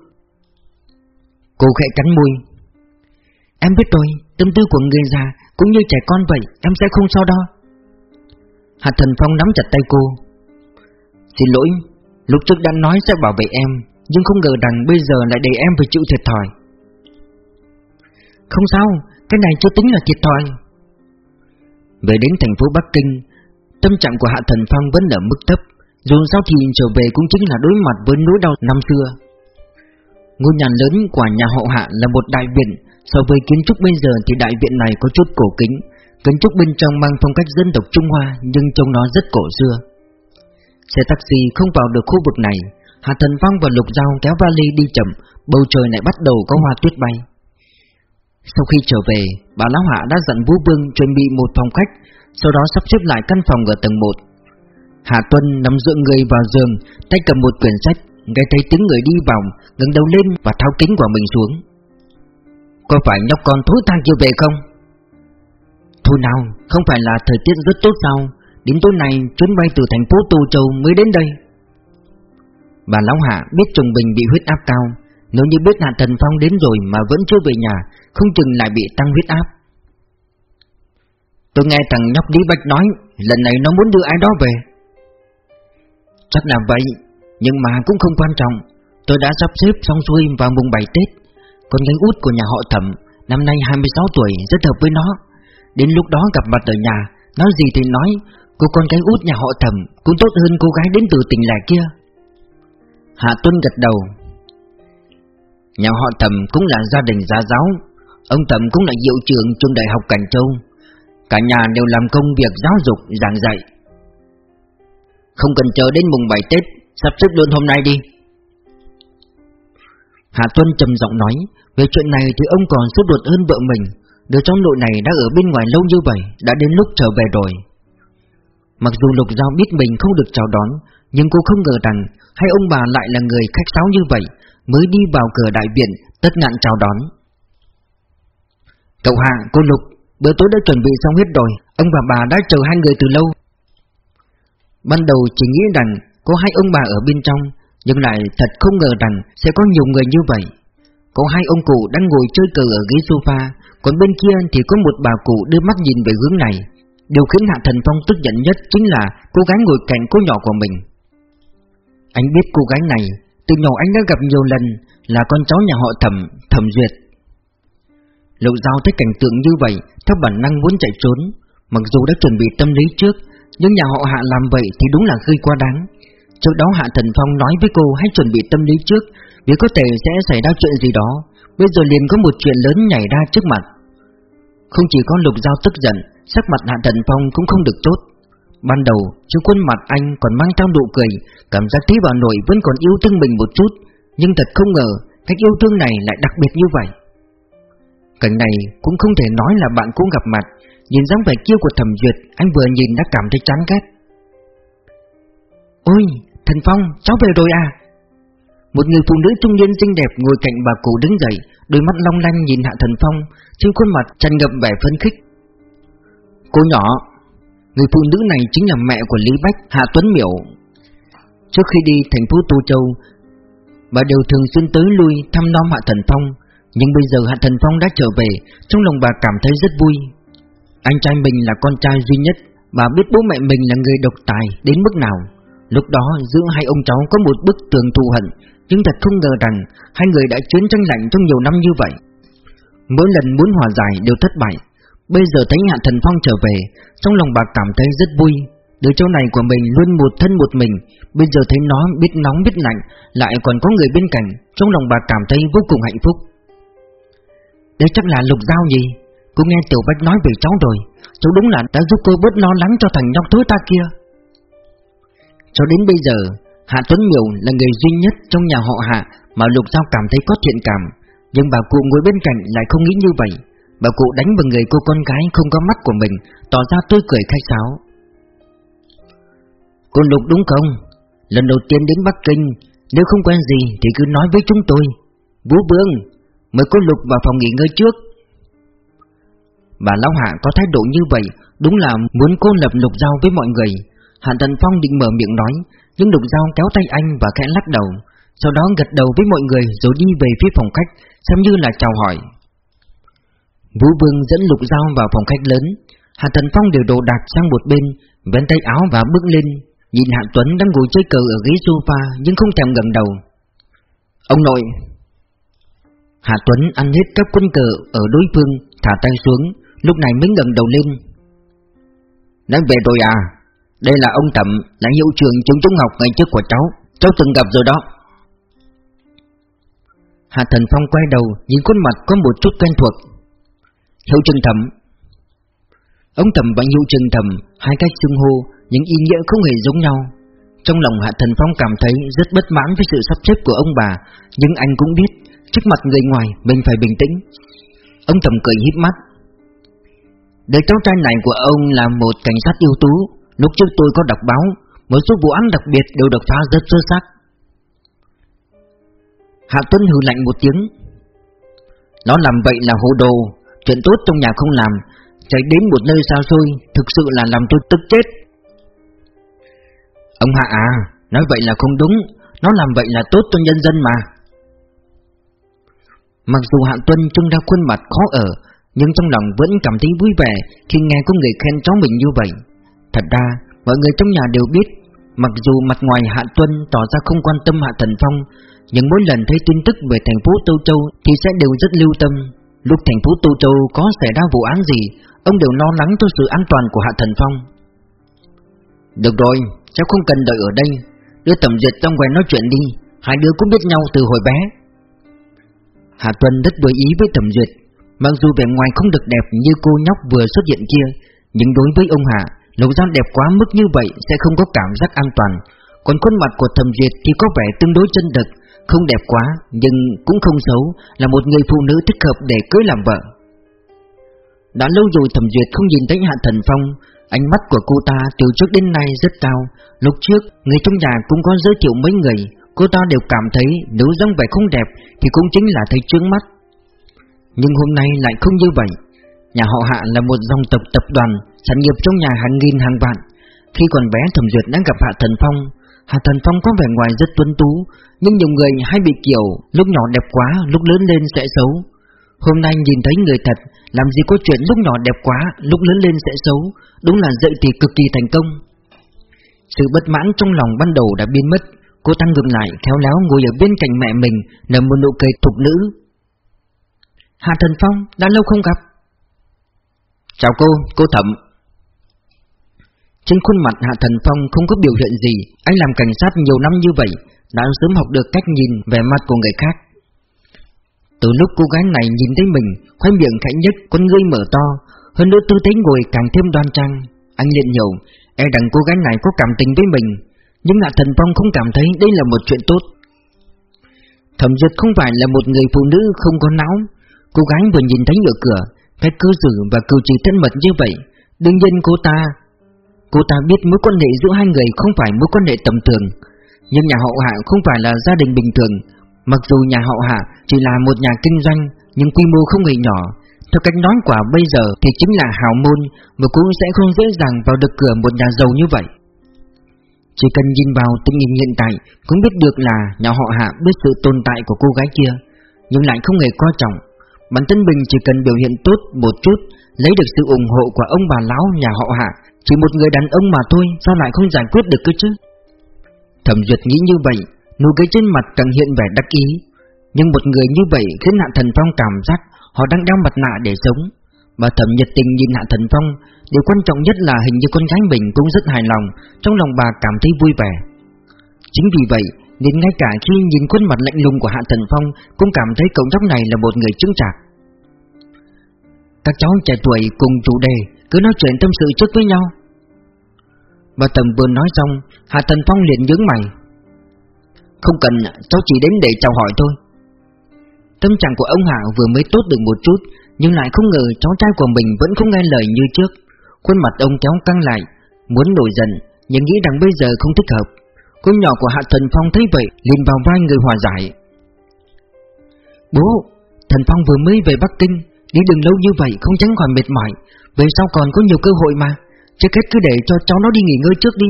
Cô khẽ cắn môi Em biết rồi, tâm tư của người già cũng như trẻ con vậy, em sẽ không sao đâu. Hạ Thần Phong nắm chặt tay cô. Xin lỗi, lúc trước đã nói sẽ bảo vệ em, nhưng không ngờ rằng bây giờ lại để em phải chịu thiệt thòi. Không sao, cái này chưa tính là thiệt thòi. Về đến thành phố Bắc Kinh, tâm trạng của Hạ Thần Phong vẫn ở mức thấp, dù sao thì trở về cũng chính là đối mặt với nỗi đau năm xưa. Ngôi nhà lớn của nhà hậu Hạ là một đại viện So với kiến trúc bây giờ thì đại viện này có chút cổ kính Kiến trúc bên trong mang phong cách dân tộc Trung Hoa Nhưng trông nó rất cổ xưa Xe taxi không vào được khu vực này Hạ Thần Phong và Lục Giao kéo vali đi chậm Bầu trời lại bắt đầu có hoa tuyết bay Sau khi trở về Bà Lão Hạ đã dặn Vũ Vương chuẩn bị một phòng khách sau đó sắp xếp lại căn phòng ở tầng 1 Hạ Tuân nằm dựa người vào giường Tay cầm một quyển sách Nghe thấy tiếng người đi vào ngẩng đầu lên và tháo kính của mình xuống. Có phải nhóc con thối thang kia về không? Thôi nào, không phải là thời tiết rất tốt sao? Đến tối nay chuyến bay từ thành phố Tô Châu mới đến đây. Bà Lão Hạ biết chồng mình bị huyết áp cao. Nếu như biết Hạ Thần Phong đến rồi mà vẫn chưa về nhà Không chừng lại bị tăng huyết áp. Tôi nghe thằng nhóc Lý Bạch nói, Lần này nó muốn đưa ai đó về. Chắc là vậy, Nhưng mà cũng không quan trọng. Tôi đã sắp xếp xong xuôi vào mùng 7 Tết. Con gái út của nhà họ thẩm, Năm nay 26 tuổi, rất hợp với nó. Đến lúc đó gặp mặt ở nhà, Nói gì thì nói. Cô con gái út nhà họ thẩm Cũng tốt hơn cô gái đến từ tỉnh lẻ kia. Hạ Tuân gật đầu. Nhà họ thẩm cũng là gia đình gia giáo. Ông thẩm cũng là hiệu trưởng trường đại học Cảnh Châu. Cả nhà đều làm công việc giáo dục, giảng dạy. Không cần chờ đến mùng 7 Tết Sắp xếp luôn hôm nay đi. Hạ Tuân trầm giọng nói Về chuyện này thì ông còn sốt ruột hơn vợ mình Đứa trong nội này đã ở bên ngoài lâu như vậy Đã đến lúc trở về rồi. Mặc dù Lục Giao biết mình không được chào đón Nhưng cô không ngờ rằng Hai ông bà lại là người khách sáo như vậy Mới đi vào cửa đại viện Tất ngạn chào đón. Cậu Hạ, cô Lục Bữa tối đã chuẩn bị xong hết rồi Ông và bà đã chờ hai người từ lâu. Ban đầu chỉ nghĩ rằng Có hai ông bà ở bên trong Nhưng lại thật không ngờ rằng Sẽ có nhiều người như vậy. Có hai ông cụ đang ngồi chơi cờ ở ghế sofa Còn bên kia thì có một bà cụ đưa mắt nhìn về hướng này. Điều khiến Hạ Thần Phong tức giận nhất Chính là cô gái ngồi cạnh cô nhỏ của mình. Anh biết cô gái này Từ nhỏ anh đã gặp nhiều lần Là con cháu nhà họ thẩm, thẩm duyệt. Lục Giao thấy cảnh tượng như vậy, Theo bản năng muốn chạy trốn. Mặc dù đã chuẩn bị tâm lý trước, Nhưng nhà họ Hạ làm vậy thì đúng là gây quá đáng. Trước đó Hạ Thần Phong nói với cô hãy chuẩn bị tâm lý trước, Vì có thể sẽ xảy ra chuyện gì đó. Bây giờ liền có một chuyện lớn nhảy ra trước mặt. Không chỉ có Lục Giao tức giận, Sắc mặt Hạ Thần Phong cũng không được tốt. Ban đầu trên khuôn mặt anh còn mang theo nụ cười, Cảm giác thấy bà nội vẫn còn yêu thương mình một chút. Nhưng thật không ngờ, Cách yêu thương này lại đặc biệt như vậy. Cảnh này cũng không thể nói là bạn cũng gặp mặt. Nhìn dáng vẻ kia của thẩm duyệt, Anh vừa nhìn đã cảm thấy chán ghét. Ôi Thần Phong, cháu về rồi à? Một người phụ nữ trung niên xinh đẹp Ngồi cạnh bà cụ đứng dậy, Đôi mắt long lanh nhìn Hạ Thần Phong, Trên khuôn mặt tràn ngập vẻ phấn khích. Cô nhỏ, Người phụ nữ này chính là mẹ của Lý Bách, Hạ Tuấn Miểu. Trước khi đi thành phố Tô Châu, Bà đều thường xuyên tới lui thăm nom Hạ Thần Phong. Nhưng bây giờ Hạ Thần Phong đã trở về, Trong lòng bà cảm thấy rất vui. Anh trai mình là con trai duy nhất, Bà biết bố mẹ mình là người độc tài đến mức nào. Lúc đó, giữa hai ông cháu có một bức tường thù hận, Nhưng thật không ngờ rằng Hai người đã chiến tranh lạnh trong nhiều năm như vậy. Mỗi lần muốn hòa giải đều thất bại. Bây giờ thấy Hạ Thần Phong trở về, Trong lòng bà cảm thấy rất vui. Đứa cháu này của mình luôn một thân một mình, Bây giờ thấy nó biết nóng biết lạnh, Lại còn có người bên cạnh, Trong lòng bà cảm thấy vô cùng hạnh phúc. Đây chắc là lục giao gì, Cô nghe Tiểu Bách nói về cháu rồi Cháu đúng là đã giúp cô bớt lo lắng cho thằng nhóc thối ta kia. Cho đến bây giờ, Hạ Tuấn Miểu là người duy nhất trong nhà họ Hạ Mà Lục Giao cảm thấy có thiện cảm. Nhưng bà cụ ngồi bên cạnh lại không nghĩ như vậy. Bà cụ đánh vào người cô con gái không có mắt của mình, Tỏ ra tươi cười khách sáo. Cô Lục đúng không? Lần đầu tiên đến Bắc Kinh, Nếu không quen gì thì cứ nói với chúng tôi. Vũ Vương Mời cô Lục vào phòng nghỉ ngơi trước. Bà Lão Hạ có thái độ như vậy, Đúng là muốn cô lập Lục Giao với mọi người. Hạ Tần Phong định mở miệng nói, Nhưng Lục Giao kéo tay anh và khẽ lắc đầu. Sau đó gật đầu với mọi người Rồi đi về phía phòng khách, Xem như là chào hỏi. Vũ Vương dẫn Lục Giao vào phòng khách lớn. Hạ Thần Phong đều đồ đạc sang một bên, Vén tay áo và bước lên. Nhìn Hạ Tuấn đang ngồi chơi cờ ở ghế sofa, Nhưng không thèm gần đầu. Ông nội Hạ Tuấn ăn hết các quân cờ ở đối phương Thả tay xuống Lúc này mới gần đầu lên. Nói về rồi à Đây là ông Tậm, Là hiệu trường trường trung học ngày trước của cháu Cháu từng gặp rồi đó. Hạ Thần Phong quay đầu Nhìn khuôn mặt có một chút quen thuộc. Hiệu trường thẩm. Ông thẩm và hiệu trường thẩm Hai cách xưng hô Những ý nghĩa không hề giống nhau. Trong lòng Hạ Thần Phong cảm thấy rất bất mãn với sự sắp xếp của ông bà Nhưng anh cũng biết Trước mặt người ngoài mình phải bình tĩnh. Ông Thầm cười híp mắt. Đứa cháu trai này của ông là một cảnh sát ưu tú. Lúc trước tôi có đọc báo Một số vụ án đặc biệt đều được phá rất xuất sắc. Hạ Tuấn hừ lạnh một tiếng. Nó làm vậy là hồ đồ. Chuyện tốt trong nhà không làm. Chạy đến một nơi xa xôi Thực sự là làm tôi tức chết. Ông Hạ à, nói vậy là không đúng, nó làm vậy là tốt cho nhân dân mà. Mặc dù Hạ Tuân trông ra khuôn mặt khó ở, nhưng trong lòng vẫn cảm thấy vui vẻ khi nghe có người khen cháu mình như vậy. Thật ra, mọi người trong nhà đều biết, mặc dù mặt ngoài Hạ Tuân tỏ ra không quan tâm Hạ Thần Phong, nhưng mỗi lần thấy tin tức về thành phố Tô Châu thì sẽ đều rất lưu tâm. Lúc thành phố Tô Châu có xảy ra vụ án gì, ông đều lo lắng cho sự an toàn của Hạ Thần Phong. Được rồi, cháu không cần đợi ở đây, đưa Tầm Duyệt trong ngoài nói chuyện đi, hai đứa cũng biết nhau từ hồi bé. Hạ Tuân rất đối ý với Thẩm Duyệt, mặc dù vẻ ngoài không được đẹp như cô nhóc vừa xuất hiện kia, nhưng đối với ông Hạ, Lục Giang đẹp quá mức như vậy sẽ không có cảm giác an toàn, còn khuôn mặt của Thẩm Duyệt thì có vẻ tương đối chân thực, không đẹp quá nhưng cũng không xấu, là một người phụ nữ thích hợp để cưới làm vợ. Đã lâu rồi Thẩm Duyệt không nhìn thấy Hạ Thần Phong, ánh mắt của cô ta từ trước đến nay rất cao. Lúc trước, người trong nhà cũng có giới thiệu mấy người, cô ta đều cảm thấy nếu dáng vẻ không đẹp thì cũng chính là thấy trướng mắt. Nhưng hôm nay lại không như vậy. Nhà họ Hạ là một dòng tộc tập đoàn, sản nghiệp trong nhà hàng nghìn hàng vạn. Khi còn bé Thẩm Duyệt đã gặp Hạ Thần Phong, Hạ Thần Phong có vẻ ngoài rất tuấn tú, nhưng nhiều người hay bị kiểu lúc nhỏ đẹp quá, lúc lớn lên sẽ xấu. Hôm nay nhìn thấy người thật, làm gì có chuyện lúc nhỏ đẹp quá, lúc lớn lên sẽ xấu, đúng là dậy thì cực kỳ thành công. Sự bất mãn trong lòng ban đầu đã biến mất, cô tăng ngừng lại, khéo léo ngồi ở bên cạnh mẹ mình, nở một nụ cười thục nữ. Hạ Thần Phong, đã lâu không gặp. Chào cô, cô Thẩm. Trên khuôn mặt Hạ Thần Phong không có biểu hiện gì, anh làm cảnh sát nhiều năm như vậy, đã sớm học được cách nhìn vẻ mặt của người khác. Từ lúc cô gái này nhìn thấy mình, khoai miệng khẽ nhất, con ngươi mở to, hơn nữa tư thế ngồi càng thêm đoan trang. Anh liền hiểu, e rằng cô gái này có cảm tình với mình, nhưng Hạ Thần Phong không cảm thấy đây là một chuyện tốt. Thẩm Duyệt không phải là một người phụ nữ không có não, cô gái vừa nhìn thấy ở cửa, Cái cư xử và cử chỉ thân mật như vậy, đương nhiên cô ta Cô ta biết mối quan hệ giữa hai người không phải mối quan hệ tầm thường. Nhưng nhà họ Hạ không phải là gia đình bình thường. Mặc dù nhà họ Hạ chỉ là một nhà kinh doanh Nhưng quy mô không hề nhỏ. Theo cách nói quả bây giờ thì chính là hào môn Và cũng sẽ không dễ dàng vào được cửa một nhà giàu như vậy. Chỉ cần nhìn vào tình hình hiện tại, Cũng biết được là nhà họ Hạ biết sự tồn tại của cô gái kia, Nhưng lại không hề coi trọng. Bản thân mình chỉ cần biểu hiện tốt một chút, Lấy được sự ủng hộ của ông bà lão nhà họ Hạ, chỉ một người đàn ông mà thôi, Sao lại không giải quyết được cơ chứ? Thẩm Duyệt nghĩ như vậy, Nụ cười trên mặt càng hiện vẻ đắc ý. Nhưng một người như vậy khiến Hạ Thần Phong cảm giác Họ đang đeo mặt nạ để sống. Bà thẩm nhiệt tình nhìn Hạ Thần Phong, Điều quan trọng nhất là hình như con gái mình cũng rất hài lòng, Trong lòng bà cảm thấy vui vẻ. Chính vì vậy, Nên ngay cả khi nhìn khuôn mặt lạnh lùng của Hạ Thần Phong Cũng cảm thấy cậu nhóc này là một người chứng trạc Các cháu trẻ tuổi cùng chủ đề, cứ nói chuyện tâm sự trước với nhau. Bà Tầm vừa nói xong, Hạ Thần Phong liền nhướng mày. Không cần, cháu chỉ đến để chào hỏi thôi. Tâm trạng của ông Hạ vừa mới tốt được một chút nhưng lại không ngờ cháu trai của mình vẫn không nghe lời như trước. Khuôn mặt ông kéo căng lại, Muốn nổi giận, Nhưng nghĩ rằng bây giờ không thích hợp. Cô nhỏ của Hạ Thần Phong thấy vậy, liền vào vai người hòa giải. Bố, Thần Phong vừa mới về Bắc Kinh, Đi đường lâu như vậy không tránh khỏi mệt mỏi. Về sau còn có nhiều cơ hội mà. Trước hết cứ để cho cháu nó đi nghỉ ngơi trước đi.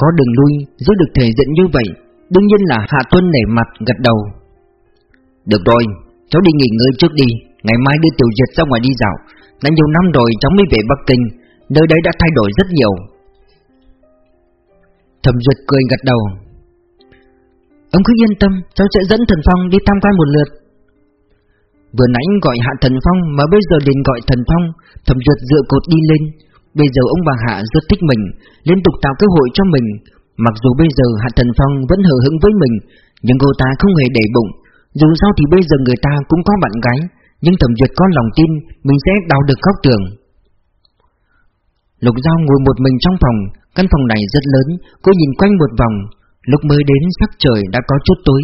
Có đường lui, Giữ được thể diện như vậy, Đương nhiên là Hạ Tuân nể mặt gật đầu. Được rồi, Cháu đi nghỉ ngơi trước đi. Ngày mai đưa Tiểu Diệt ra ngoài đi dạo. Đã nhiều năm rồi cháu mới về Bắc Kinh. Nơi đấy đã thay đổi rất nhiều. Thẩm Duyệt cười gật đầu. Ông cứ yên tâm, Cháu sẽ dẫn Thần Phong đi tham quan một lượt. Vừa nãy gọi Hạ Thần Phong mà bây giờ liền gọi Thần Phong. Thẩm duyệt dựa cột đi lên. Bây giờ ông bà Hạ rất thích mình, Liên tục tạo cơ hội cho mình. Mặc dù bây giờ Hạ Thần Phong vẫn hờ hững với mình, Nhưng cô ta không hề để bụng. Dù sao thì bây giờ người ta cũng có bạn gái Nhưng Thẩm duyệt có lòng tin Mình sẽ đào được góc tường Lục Giao ngồi một mình trong phòng Căn phòng này rất lớn Cô nhìn quanh một vòng Lúc mới đến sắc trời đã có chút tối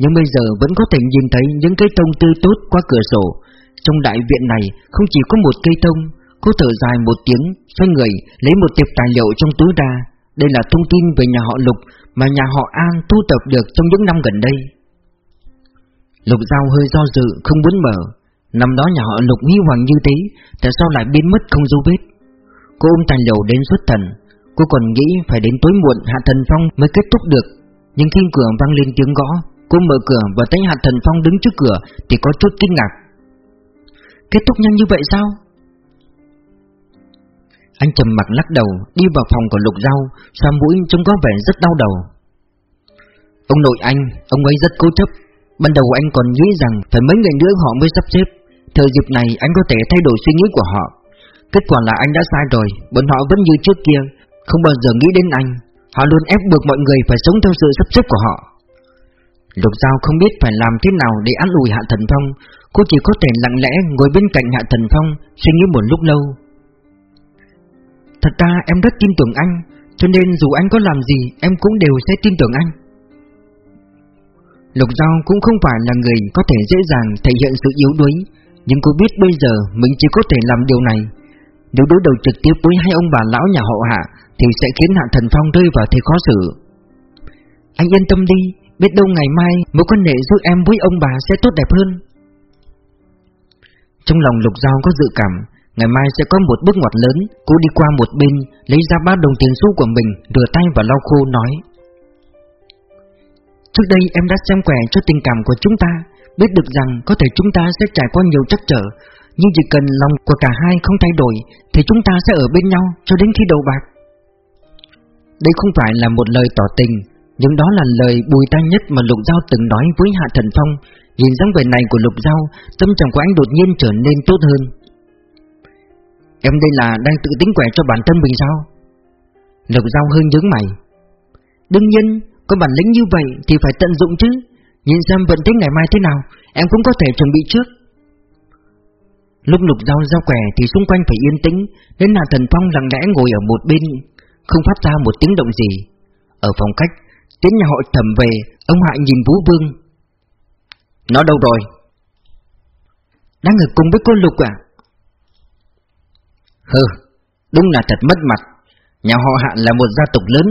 nhưng bây giờ vẫn có thể nhìn thấy những cây thông tươi tốt qua cửa sổ. Trong đại viện này không chỉ có một cây thông, cô thở dài một tiếng, xoay người lấy một tiệp tài liệu trong túi ra. Đây là thông tin về nhà họ Lục mà nhà họ An thu tập được trong những năm gần đây. Lục Giao hơi do dự, không muốn mở. Năm đó nhà họ Lục huy hoàng như thế, tại sao lại biến mất không dấu vết? Cô ôm tài liệu đến xuất thần, Cô còn nghĩ phải đến tối muộn Hạ Thần Phong mới kết thúc được Nhưng khi cửa vang lên tiếng gõ Cô mở cửa và thấy Hạ Thần Phong đứng trước cửa Thì có chút kinh ngạc Kết thúc nhanh như vậy sao? Anh trầm mặt lắc đầu Đi vào phòng của Lục Giao Xoa mũi trông có vẻ rất đau đầu Ông nội anh Ông ấy rất cố chấp Ban đầu anh còn nghĩ rằng Phải mấy ngày nữa họ mới sắp xếp. Thời dịp này, anh có thể thay đổi suy nghĩ của họ. Kết quả là anh đã sai rồi, Bọn họ vẫn như trước kia, Không bao giờ nghĩ đến anh. Họ luôn ép buộc mọi người phải sống theo sự sắp xếp của họ. Lục Giao không biết phải làm thế nào để ăn ủi Hạ Thần Phong. Cô chỉ có thể lặng lẽ ngồi bên cạnh Hạ Thần Phong, Suy nghĩ một lúc lâu. Thật ra em rất tin tưởng anh, Cho nên dù anh có làm gì, Em cũng đều sẽ tin tưởng anh. Lục Giao cũng không phải là người Có thể dễ dàng thể hiện sự yếu đuối, Nhưng cô biết bây giờ Mình chỉ có thể làm điều này. Nếu đối đầu trực tiếp với hai ông bà lão nhà họ Hạ, Thì sẽ khiến Hạ Thần Phong rơi vào thế khó xử. Anh yên tâm đi, Biết đâu ngày mai mối quan hệ giữa em với ông bà sẽ tốt đẹp hơn. Trong lòng Lục Giao có dự cảm, Ngày mai sẽ có một bước ngoặt lớn, Cô đi qua một bên, Lấy ra ba đồng tiền xu của mình, Rửa tay và lau khô, nói. Trước đây em đã xem quẻ cho tình cảm của chúng ta, Biết được rằng có thể chúng ta sẽ trải qua nhiều trắc trở. Nhưng chỉ cần lòng của cả hai không thay đổi, Thì chúng ta sẽ ở bên nhau cho đến khi đầu bạc. Đây không phải là một lời tỏ tình, Nhưng đó là lời bùi tai nhất mà Lục Giao từng nói với Hạ Thần Phong. Nhìn dáng vẻ này của Lục Giao, Tâm trạng của anh đột nhiên trở nên tốt hơn. Em đây là đang tự tính quẻ cho bản thân mình sao? Lục Giao hơi nhướng mày. Đương nhiên có bản lĩnh như vậy thì phải tận dụng chứ. Nhìn xem vận thế ngày mai thế nào Em cũng có thể chuẩn bị trước. Lúc Lục dao giao quẻ Thì xung quanh phải yên tĩnh đến là Thần Phong lặng lẽ ngồi ở một bên Không phát ra một tiếng động gì. Ở phòng khách Tiến nhà họ thẩm về Ông Hạ nhìn Vũ Vương. Nó đâu rồi? Đang ở cùng với cô Lục à Hừ, đúng là thật mất mặt. Nhà họ Hạ là một gia tộc lớn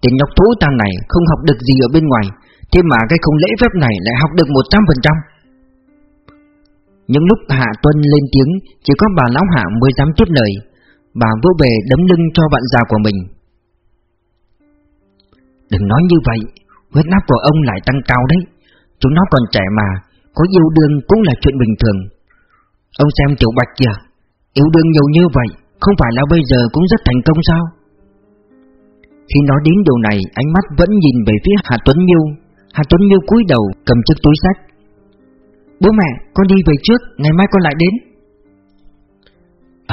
Tên nhóc thú ta này không học được gì ở bên ngoài, Thế mà cái không lễ phép này lại học được 100% Những lúc Hạ Tuân lên tiếng, Chỉ có bà Lão Hạ mới dám tiếp lời. Bà vỗ về đấm lưng cho bạn già của mình. Đừng nói như vậy, Huyết áp của ông lại tăng cao đấy. Chúng nó còn trẻ mà, Có yêu đương cũng là chuyện bình thường. Ông xem tiểu bạch kìa, Yêu đương nhiều như vậy, Không phải là bây giờ cũng rất thành công sao? Khi nói đến điều này Ánh mắt vẫn nhìn về phía Hà Tuấn Miêu. Hà Tuấn Miêu cúi đầu cầm chiếc túi sách. Bố mẹ con đi về trước Ngày mai con lại đến.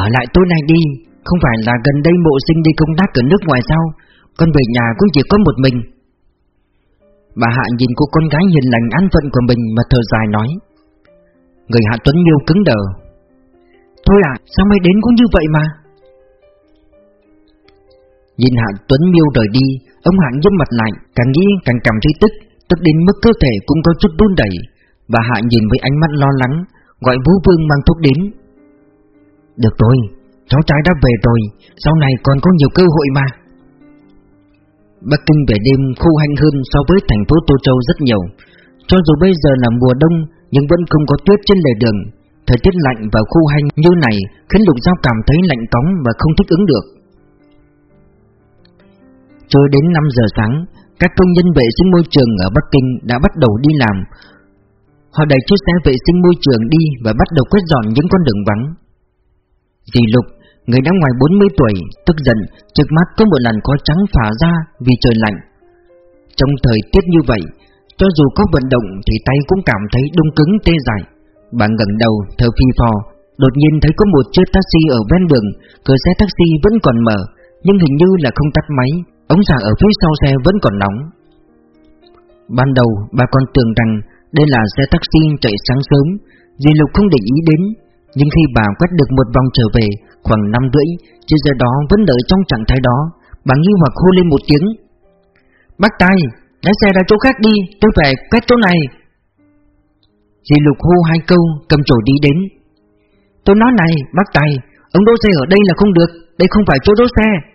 Ở lại tối nay đi Không phải là gần đây mộ sinh đi công tác ở nước ngoài sao? Con về nhà cũng chỉ có một mình. Bà Hạ nhìn cô con gái hiền lành an phận của mình mà thở dài nói. Người Hạ Tuấn Miêu cứng đờ. Thôi à, sao mày đến cũng như vậy mà? Nhìn Hạ Tuấn Miêu rời đi, Ông Hạng nhấp mặt lại, Càng nghĩ càng cảm thấy tức Tức đến mức cơ thể cũng có chút run đẩy Bà Hạ nhìn với ánh mắt lo lắng, Gọi Vũ Vương mang thuốc đến. Được rồi, Cháu trai đã về rồi, Sau này còn có nhiều cơ hội mà. Bắc Kinh về đêm khu hành hơn so với thành phố Tô Châu rất nhiều. Cho dù bây giờ là mùa đông, Nhưng vẫn không có tuyết trên lề đường. Thời tiết lạnh và khu hành như này khiến Lục Giao cảm thấy lạnh cóng và không thích ứng được. Chưa đến 5 giờ sáng, các công nhân vệ sinh môi trường ở Bắc Kinh đã bắt đầu đi làm. Họ đẩy chiếc xe vệ sinh môi trường đi và bắt đầu quét dọn những con đường vắng. Dì Lục, người đã ngoài 40 tuổi, tức giận, trước mắt có một làn khói trắng phả ra vì trời lạnh. Trong thời tiết như vậy, cho dù có vận động thì tay cũng cảm thấy đông cứng tê dại. Bạn gần đầu thở phi phò Đột nhiên thấy có một chiếc taxi ở ven đường Cửa xe taxi vẫn còn mở Nhưng hình như là không tắt máy Ống xả ở phía sau xe vẫn còn nóng. Ban đầu, bà còn tưởng rằng Đây là xe taxi chạy sáng sớm Dì Lục không để ý đến. Nhưng khi bà quét được một vòng trở về, Khoảng năm rưỡi, Chiếc xe đó vẫn đợi trong trạng thái đó. Bà nghi hoặc hô lên một tiếng. Bác tay Lái xe ra chỗ khác đi, Tôi phải quét chỗ này. Dì Lục hô hai câu, cầm chổi đi đến. Tôi nói này, bác Tài, Ông đỗ xe ở đây là không được, Đây không phải chỗ đỗ xe.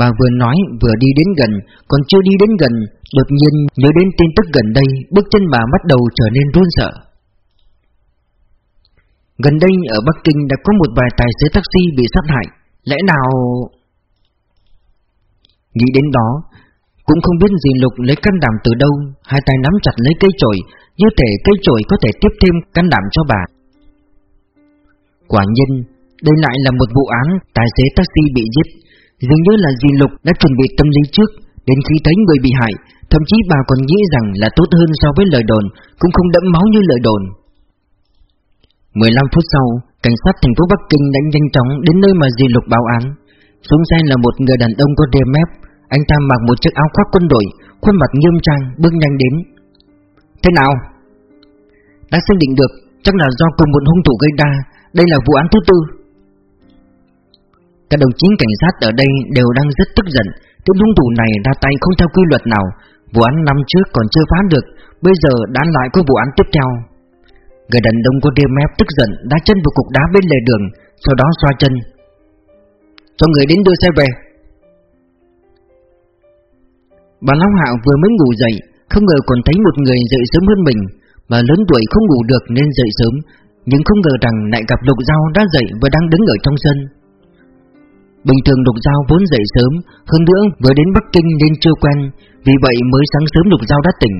Bà vừa nói vừa đi đến gần, Còn chưa đi đến gần, Đột nhiên nhớ đến tin tức gần đây, Bước chân bà bắt đầu trở nên run sợ. Gần đây ở Bắc Kinh đã có một vài tài xế taxi bị sát hại, Lẽ nào... Nghĩ đến đó, Cũng không biết gì lục lấy can đảm từ đâu, Hai tay nắm chặt lấy cây chổi, Như thể cây chổi có thể tiếp thêm can đảm cho bà. Quả nhiên, Đây lại là một vụ án Tài xế taxi bị giết. Dường như là dì Lục đã chuẩn bị tâm lý trước, Đến khi thấy người bị hại, Thậm chí bà còn nghĩ rằng là tốt hơn so với lời đồn, Cũng không đẫm máu như lời đồn. 15 phút sau, Cảnh sát thành phố Bắc Kinh đã nhanh chóng đến nơi mà dì Lục báo án. Xuống xe là một người đàn ông có đê mép, Anh ta mặc một chiếc áo khoác quân đội, Khuôn mặt nghiêm trang, bước nhanh đến. Thế nào? Đã xác định được, Chắc là do cùng một hung thủ gây ra, Đây là vụ án thứ tư. Các đồng chí cảnh sát ở đây đều đang rất tức giận. Tên hung thủ này ra tay không theo quy luật nào. Vụ án năm trước còn chưa phá được, Bây giờ đã lại có vụ án tiếp theo. Người đàn ông có đêm mép tức giận, Đá chân vào cục đá bên lề đường, Sau đó xoa chân. Cho người đến đưa xe về. Bà Long Hạo vừa mới ngủ dậy, Không ngờ còn thấy một người dậy sớm hơn mình. Mà lớn tuổi không ngủ được nên dậy sớm, Nhưng không ngờ rằng lại gặp Lục Giao đã dậy và đang đứng ở trong sân. Bình thường Lục Giao vốn dậy sớm, Hơn nữa vừa đến Bắc Kinh nên chưa quen, Vì vậy mới sáng sớm Lục Giao đã tỉnh.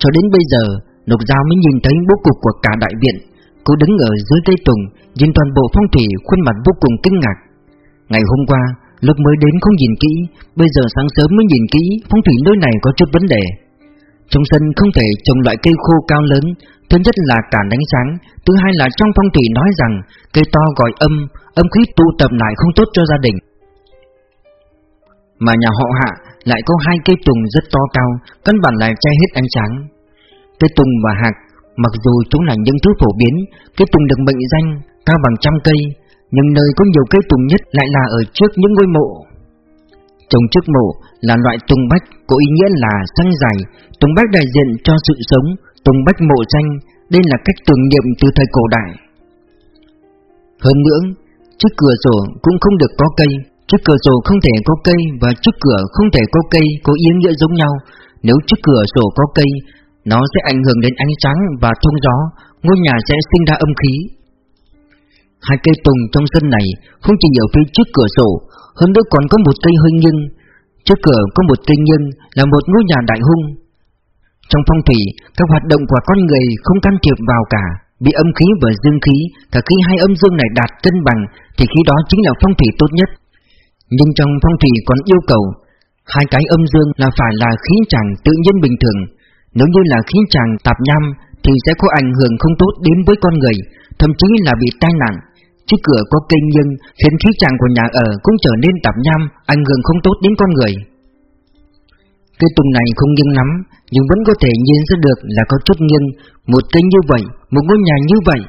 Cho đến bây giờ, Lục Giao mới nhìn thấy bố cục của cả đại viện. Cô đứng ở dưới cây tùng, Nhìn toàn bộ phong thủy, khuôn mặt vô cùng kinh ngạc. Ngày hôm qua, Lúc mới đến không nhìn kỹ, Bây giờ sáng sớm mới nhìn kỹ Phong thủy nơi này có chút vấn đề. Trong sân không thể trồng loại cây khô cao lớn, Thứ nhất là cản ánh sáng, Thứ hai là trong phong thủy nói rằng, Cây to gọi âm Âm khí tụ tập lại không tốt cho gia đình. Mà nhà họ hạ lại có hai cây tùng rất to cao, Căn bản lại che hết ánh sáng. Cây tùng và hạt Mặc dù chúng là những thứ phổ biến, Cây tùng được mệnh danh cao bằng trăm cây, Nhưng nơi có nhiều cây tùng nhất lại là ở trước những ngôi mộ. Trồng trước mộ là loại tùng bách Có ý nghĩa là xăng dài. Tùng bách đại diện cho sự sống, Tùng bách mộ xanh Đây là cách tưởng niệm từ thời cổ đại. Hơn nữa, Trước cửa sổ cũng không được có cây. Trước cửa sổ không thể có cây Và trước cửa không thể có cây Có ý nghĩa giống nhau. Nếu trước cửa sổ có cây, nó sẽ ảnh hưởng đến ánh sáng và thông gió, Ngôi nhà sẽ sinh ra âm khí. Hai cây tùng trong sân này Không chỉ ở phía trước cửa sổ, Hơn nữa còn có một cây hơi nghiêng. Trước cửa có một cây nghiêng Là một ngôi nhà đại hung. Trong phong thủy, Các hoạt động của con người không can thiệp vào cả, Bị âm khí và dương khí Cả khi hai âm dương này đạt cân bằng Thì khi đó chính là phong thủy tốt nhất. Nhưng trong phong thủy còn yêu cầu, Hai cái âm dương là phải là khí chàng tự nhiên bình thường. Nếu như là khí chàng tạp nham Thì sẽ có ảnh hưởng không tốt đến với con người, Thậm chí là bị tai nạn. Trước cửa có kênh nhưng khiến khí chàng của nhà ở cũng trở nên tạp nham Ảnh hưởng không tốt đến con người. Cây tùng này không nghiêng lắm Nhưng vẫn có thể nhìn ra được là có chút nghiêng Một cây như vậy, một ngôi nhà như vậy.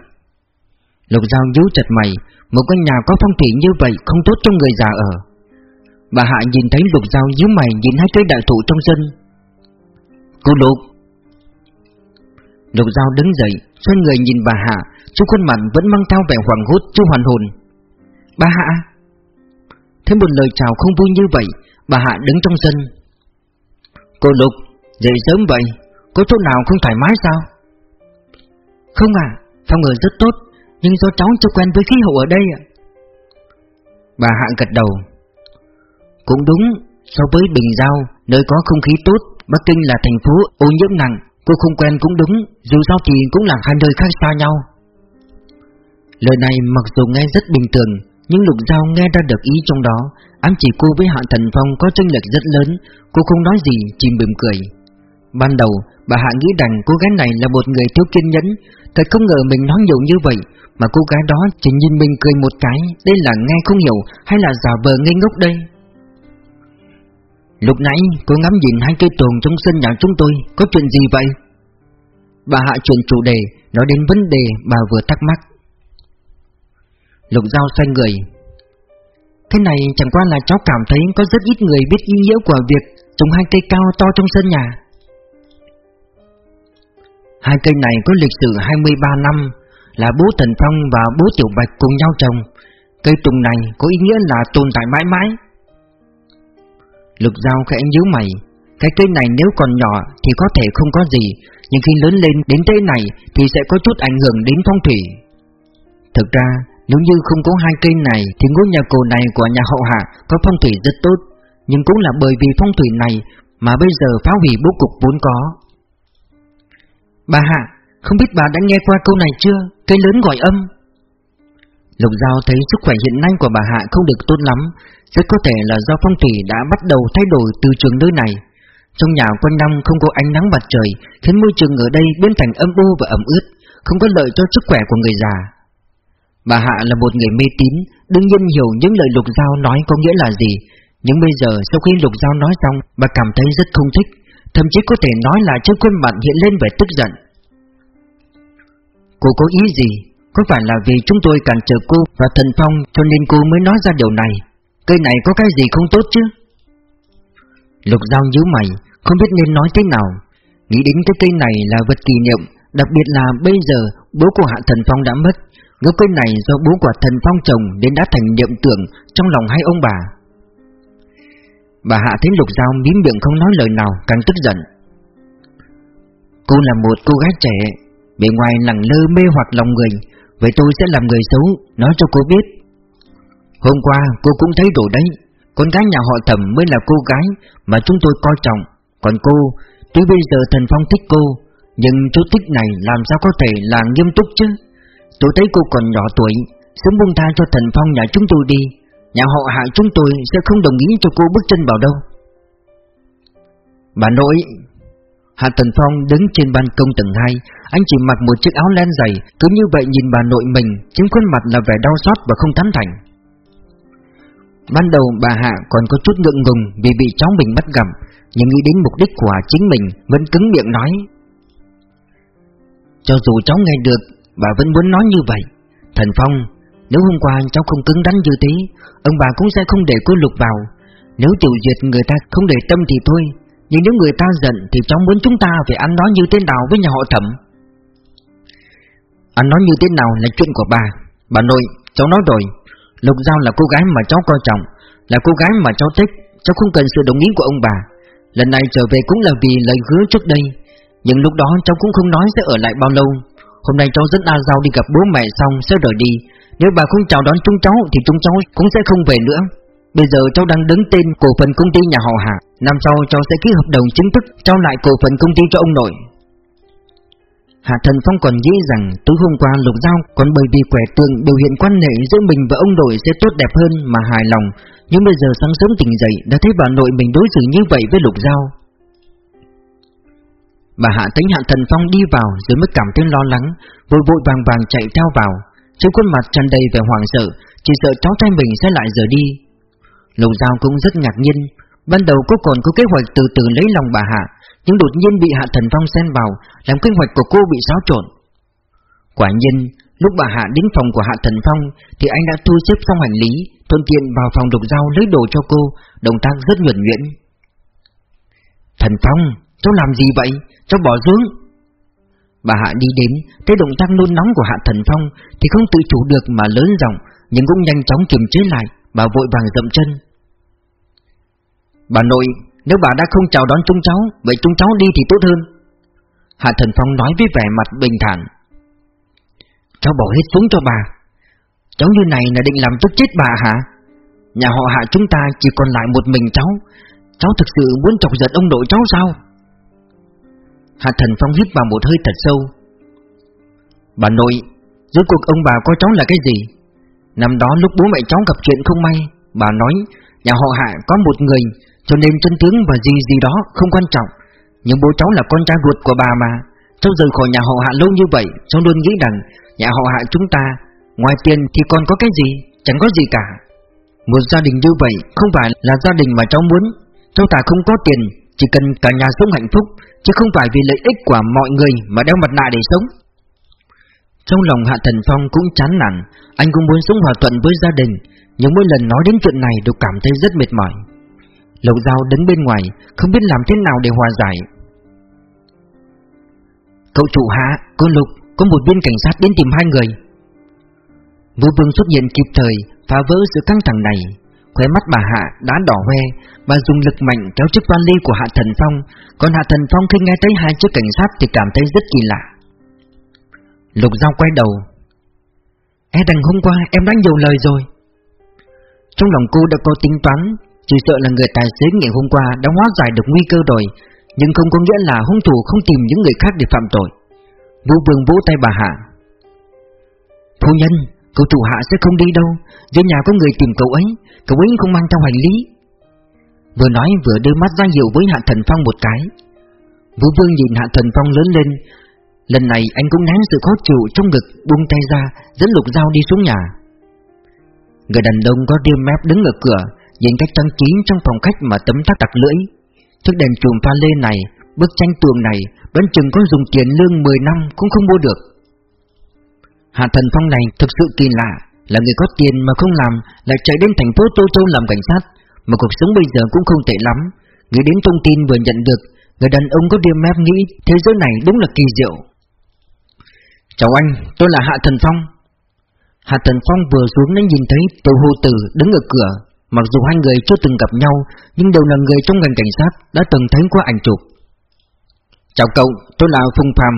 Lục dao nhíu chặt mày Một ngôi nhà có phong thủy như vậy không tốt cho người già ở. Bà Hạ nhìn thấy lục dao nhíu mày nhìn hai cây đại thụ trong sân. Cô lục Lục Giao đứng dậy, xoay người nhìn bà Hạ, trong khuôn mặt vẫn mang theo vẻ hoảng hốt chưa hoàn hồn. Bà Hạ! Thêm một lời chào không vui như vậy, bà Hạ đứng trong sân. Cô Lục, dậy sớm vậy, có chỗ nào không thoải mái sao? Không à, phòng ở rất tốt, nhưng do cháu chưa quen với khí hậu ở đây ạ. Bà Hạ gật đầu. Cũng đúng, so với Bình Giao, nơi có không khí tốt, Bắc Kinh là thành phố ô nhiễm nặng, Cô không quen cũng đúng Dù sao thì cũng là hai nơi khác xa nhau. Lời này mặc dù nghe rất bình thường Nhưng Lục Giao nghe ra được ý trong đó. Ám chỉ cô với Hạ Thần Phong có tranh lệch rất lớn Cô không nói gì, chỉ mỉm cười. Ban đầu, bà Hạ nghĩ rằng cô gái này là một người thiếu kiên nhẫn Thật không ngờ mình nói nhiều như vậy Mà cô gái đó chỉ nhìn mình cười một cái Đây là nghe không hiểu hay là giả vờ ngây ngốc đây? Lúc nãy cô ngắm nhìn hai cây tùng trong sân nhà chúng tôi, Có chuyện gì vậy? Bà hạ chuyển chủ đề, Nói đến vấn đề bà vừa thắc mắc. Lục Giao xoay người. Thế này chẳng qua là cháu cảm thấy Có rất ít người biết ý nghĩa của việc Trồng hai cây cao to trong sân nhà. Hai cây này có lịch sử 23 năm, Là bố tần Phong và bố Tiểu Bạch cùng nhau trồng. Cây tùng này có ý nghĩa là tồn tại mãi mãi. Lục Giao khẽ nhíu mày. Cái cây này nếu còn nhỏ thì có thể không có gì, Nhưng khi lớn lên đến thế này thì sẽ có chút ảnh hưởng đến phong thủy. Thực ra, nếu như không có hai cây này Thì ngôi nhà cổ này của nhà hậu hạ có phong thủy rất tốt, Nhưng cũng là bởi vì phong thủy này Mà bây giờ phá hủy bố cục vốn có. Bà Hạ, Không biết bà đã nghe qua câu này chưa? Cây lớn gọi âm. Lục Giao thấy sức khỏe hiện nay của bà Hạ không được tốt lắm, Rất có thể là do phong thủy đã bắt đầu thay đổi từ trường nơi này. Trong nhà quanh năm không có ánh nắng mặt trời, Khiến môi trường ở đây biến thành âm u và ẩm ướt, Không có lợi cho sức khỏe của người già. Bà Hạ là một người mê tín, Đương nhiên hiểu những lời Lục Giao nói có nghĩa là gì, Nhưng bây giờ sau khi Lục Giao nói xong, Bà cảm thấy rất không thích, Thậm chí có thể nói là trên khuôn mặt hiện lên vẻ tức giận. Cô có ý gì? Có phải là vì chúng tôi cản trở cô và Thần Phong cho nên cô mới nói ra điều này? Cây này có cái gì không tốt chứ? Lục Giao nhíu mày, Không biết nên nói thế nào. Nghĩ đến cái cây này là vật kỷ niệm, Đặc biệt là bây giờ bố của Hạ Thần Phong đã mất. Gốc cây này do bố của Thần Phong trồng Nên đã thành niệm tưởng trong lòng hai ông bà. Bà Hạ thấy Lục Giao mím miệng không nói lời nào, Càng tức giận. Cô là một cô gái trẻ, Bề ngoài lẳng lơ mê hoặc lòng người Vậy tôi sẽ làm người xấu, Nói cho cô biết. Hôm qua, cô cũng thấy rồi đấy. Con gái nhà họ thẩm mới là cô gái Mà chúng tôi coi trọng. Còn cô, Tuy bây giờ thần phong thích cô, Nhưng chú thích này làm sao có thể là nghiêm túc chứ? Tôi thấy cô còn nhỏ tuổi, Sớm buông tha cho thần phong nhà chúng tôi đi. Nhà họ hạ chúng tôi sẽ không đồng ý cho cô bước chân vào đâu. Bà nội Hạ Tần Phong đứng trên ban công tầng 2 Anh chỉ mặc một chiếc áo len dày, Cứ như vậy nhìn bà nội mình, Chính khuôn mặt là vẻ đau xót và không tán thành. Ban đầu bà Hạ còn có chút ngượng ngùng Vì bị cháu mình bắt gặp, Nhưng nghĩ đến mục đích của chính mình, Vẫn cứng miệng nói. Cho dù cháu nghe được, Bà vẫn muốn nói như vậy. Thần Phong, Nếu hôm qua cháu không cứng đắn như thế, Ông bà cũng sẽ không để cô lục vào. Nếu tiểu duyệt người ta không để tâm thì thôi nhưng nếu người ta giận Thì cháu muốn chúng ta phải ăn nói như thế nào với nhà họ thẩm? Ăn nói như thế nào là chuyện của bà. Bà nội, cháu nói rồi. Lục Giao là cô gái mà cháu coi trọng Là cô gái mà cháu thích. Cháu không cần sự đồng ý của ông bà. Lần này trở về cũng là vì lời hứa trước đây. Nhưng lúc đó cháu cũng không nói sẽ ở lại bao lâu. Hôm nay cháu dẫn A Giao đi gặp bố mẹ xong sẽ rời đi. Nếu bà không chào đón chúng cháu Thì chúng cháu cũng sẽ không về nữa. Bây giờ cháu đang đứng tên cổ phần công ty nhà họ Hạ. Năm sau cháu sẽ ký hợp đồng chính thức trao lại cổ phần công ty cho ông nội. Hạ Thần Phong còn nghĩ rằng tối hôm qua Lục Giao còn bởi vì quẻ tượng biểu hiện quan hệ giữa mình và ông nội sẽ tốt đẹp hơn mà hài lòng. Nhưng bây giờ sáng sớm tỉnh dậy đã thấy bà nội mình đối xử như vậy với Lục Giao. Bà Hạ tính Hạ Thần Phong đi vào rồi mới cảm thấy lo lắng, Vội vội vàng vàng chạy theo vào. Trên khuôn mặt tràn đầy vẻ hoảng sợ, Chỉ sợ cháu trai mình sẽ lại rời đi. Lục Giao cũng rất ngạc nhiên. Ban đầu cô còn có kế hoạch từ từ lấy lòng bà Hạ, Nhưng đột nhiên bị Hạ Thần Phong xen vào, Làm kế hoạch của cô bị xáo trộn. Quả nhiên, Lúc bà Hạ đến phòng của Hạ Thần Phong, Thì anh đã thu xếp xong hành lý, Thuận tiện vào phòng Lục Giao lấy đồ cho cô, Động tác rất nhuẩn nhuyễn. Thần Phong, Cháu làm gì vậy? Cháu bỏ dưỡng Bà Hạ đi đến, Thấy động tác nôn nóng của Hạ Thần Phong Thì không tự chủ được mà lớn giọng, Nhưng cũng nhanh chóng kiềm chế lại, Bà vội vàng dậm chân. Bà nội, Nếu bà đã không chào đón chúng cháu, Vậy chúng cháu đi thì tốt hơn. Hạ Thần Phong nói với vẻ mặt bình thản. Cháu bỏ hết xuống cho bà. Cháu như này là định làm tức chết bà hả? Nhà họ hạ chúng ta chỉ còn lại một mình cháu. Cháu thực sự muốn chọc giận ông nội cháu sao? Hạ Thần Phong hít vào một hơi thật sâu. Bà nội, Rốt cuộc ông bà có cháu là cái gì? Năm đó lúc bố mẹ cháu gặp chuyện không may, Bà nói, nhà họ hạ có một người cho nên chân tướng và gì gì đó không quan trọng. Nhưng bố cháu là con trai ruột của bà mà. Cháu rời khỏi nhà họ hạ lâu như vậy, Cháu luôn nghĩ rằng nhà họ hạ chúng ta, Ngoài tiền thì còn có cái gì? Chẳng có gì cả. Một gia đình như vậy không phải là gia đình mà cháu muốn. Cháu ta không có tiền, Chỉ cần cả nhà sống hạnh phúc, Chứ không phải vì lợi ích của mọi người Mà đeo mặt nạ để sống. Trong lòng Hạ Thần Phong cũng chán nản, Anh cũng muốn sống hòa thuận với gia đình, Nhưng mỗi lần nói đến chuyện này đều cảm thấy rất mệt mỏi. Lộc Giao đứng bên ngoài Không biết làm thế nào để hòa giải. Cậu chủ Hạ, cô Lục Có một viên cảnh sát đến tìm hai người. Vũ Vương xuất hiện kịp thời Phá vỡ sự căng thẳng này. Khóe mắt bà Hạ đã đỏ hoe Bà dùng lực mạnh kéo chiếc vali của Hạ Thần Phong. Còn Hạ Thần Phong khi nghe thấy hai chiếc cảnh sát Thì cảm thấy rất kỳ lạ. Lục Giao quay đầu. E đằng hôm qua em đã nhiều lời rồi. Trong lòng cô đã có tính toán chỉ sợ là người tài xế ngày hôm qua đã hóa giải được nguy cơ rồi Nhưng không có nghĩa là hung thủ không tìm những người khác để phạm tội. Vũ Vương vỗ tay bà Hạ. Phu nhân, cậu chủ hạ sẽ không đi đâu. Dưới nhà có người tìm cậu ấy Cậu ấy không mang theo hành lý. Vừa nói vừa đưa mắt ra hiệu với Hạ Thần Phong một cái. Vũ Vương nhìn Hạ Thần Phong lớn lên. Lần này anh cũng nén sự khó chịu trong ngực buông tay ra Dẫn lục dao đi xuống nhà. Người đàn ông có điêm mép đứng ở cửa Nhìn cách trang trí trong phòng khách mà tấm tắc đặc lưỡi. Chiếc đèn chùm pha lê này Bức tranh tường này Vẫn chừng có dùng tiền lương 10 năm cũng không mua được. Hạ Thần Phong này thực sự kỳ lạ Là người có tiền mà không làm Lại chạy đến thành phố Tô Tô làm cảnh sát. Mà cuộc sống bây giờ cũng không tệ lắm. Nghĩ đến thông tin vừa nhận được Người đàn ông có điềm mép nghĩ Thế giới này đúng là kỳ diệu. Chào anh, tôi là Hạ Thần Phong. Hạ Thần Phong vừa xuống đã nhìn thấy Tô Hồ Tử đứng ở cửa. Mặc dù hai người chưa từng gặp nhau Nhưng đều là người trong ngành cảnh sát Đã từng thấy qua ảnh chụp. Chào cậu, tôi là Phùng Phạm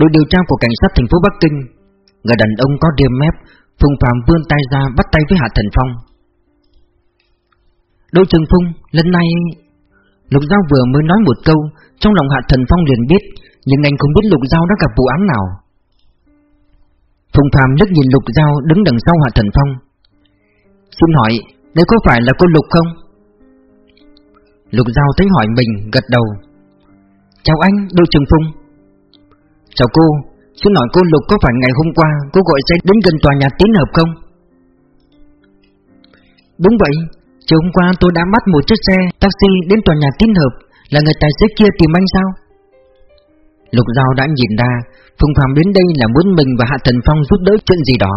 Đội điều tra của cảnh sát thành phố Bắc Kinh. Người đàn ông có điềm mép Phùng Phạm vươn tay ra bắt tay với Hạ Thần Phong. Đôi trường Phung lần này Lục Giao vừa mới nói một câu Trong lòng Hạ Thần Phong liền biết Nhưng anh không biết Lục Giao đã gặp vụ án nào. Phùng Phạm liếc nhìn Lục Giao đứng đằng sau Hạ Thần Phong. Xin hỏi đây có phải là cô Lục không? Lục Giao thấy hỏi mình gật đầu. Chào anh, đội trưởng Phùng. Chào cô, xin hỏi cô Lục có phải ngày hôm qua Cô gọi xe đến gần tòa nhà tín hợp không? Đúng vậy Chiều hôm qua tôi đã bắt một chiếc xe taxi đến tòa nhà tín hợp Là người tài xế kia tìm anh sao? Lục Giao đã nhìn ra Phùng Phạm đến đây là muốn mình và Hạ Thần Phong giúp đỡ chuyện gì đó.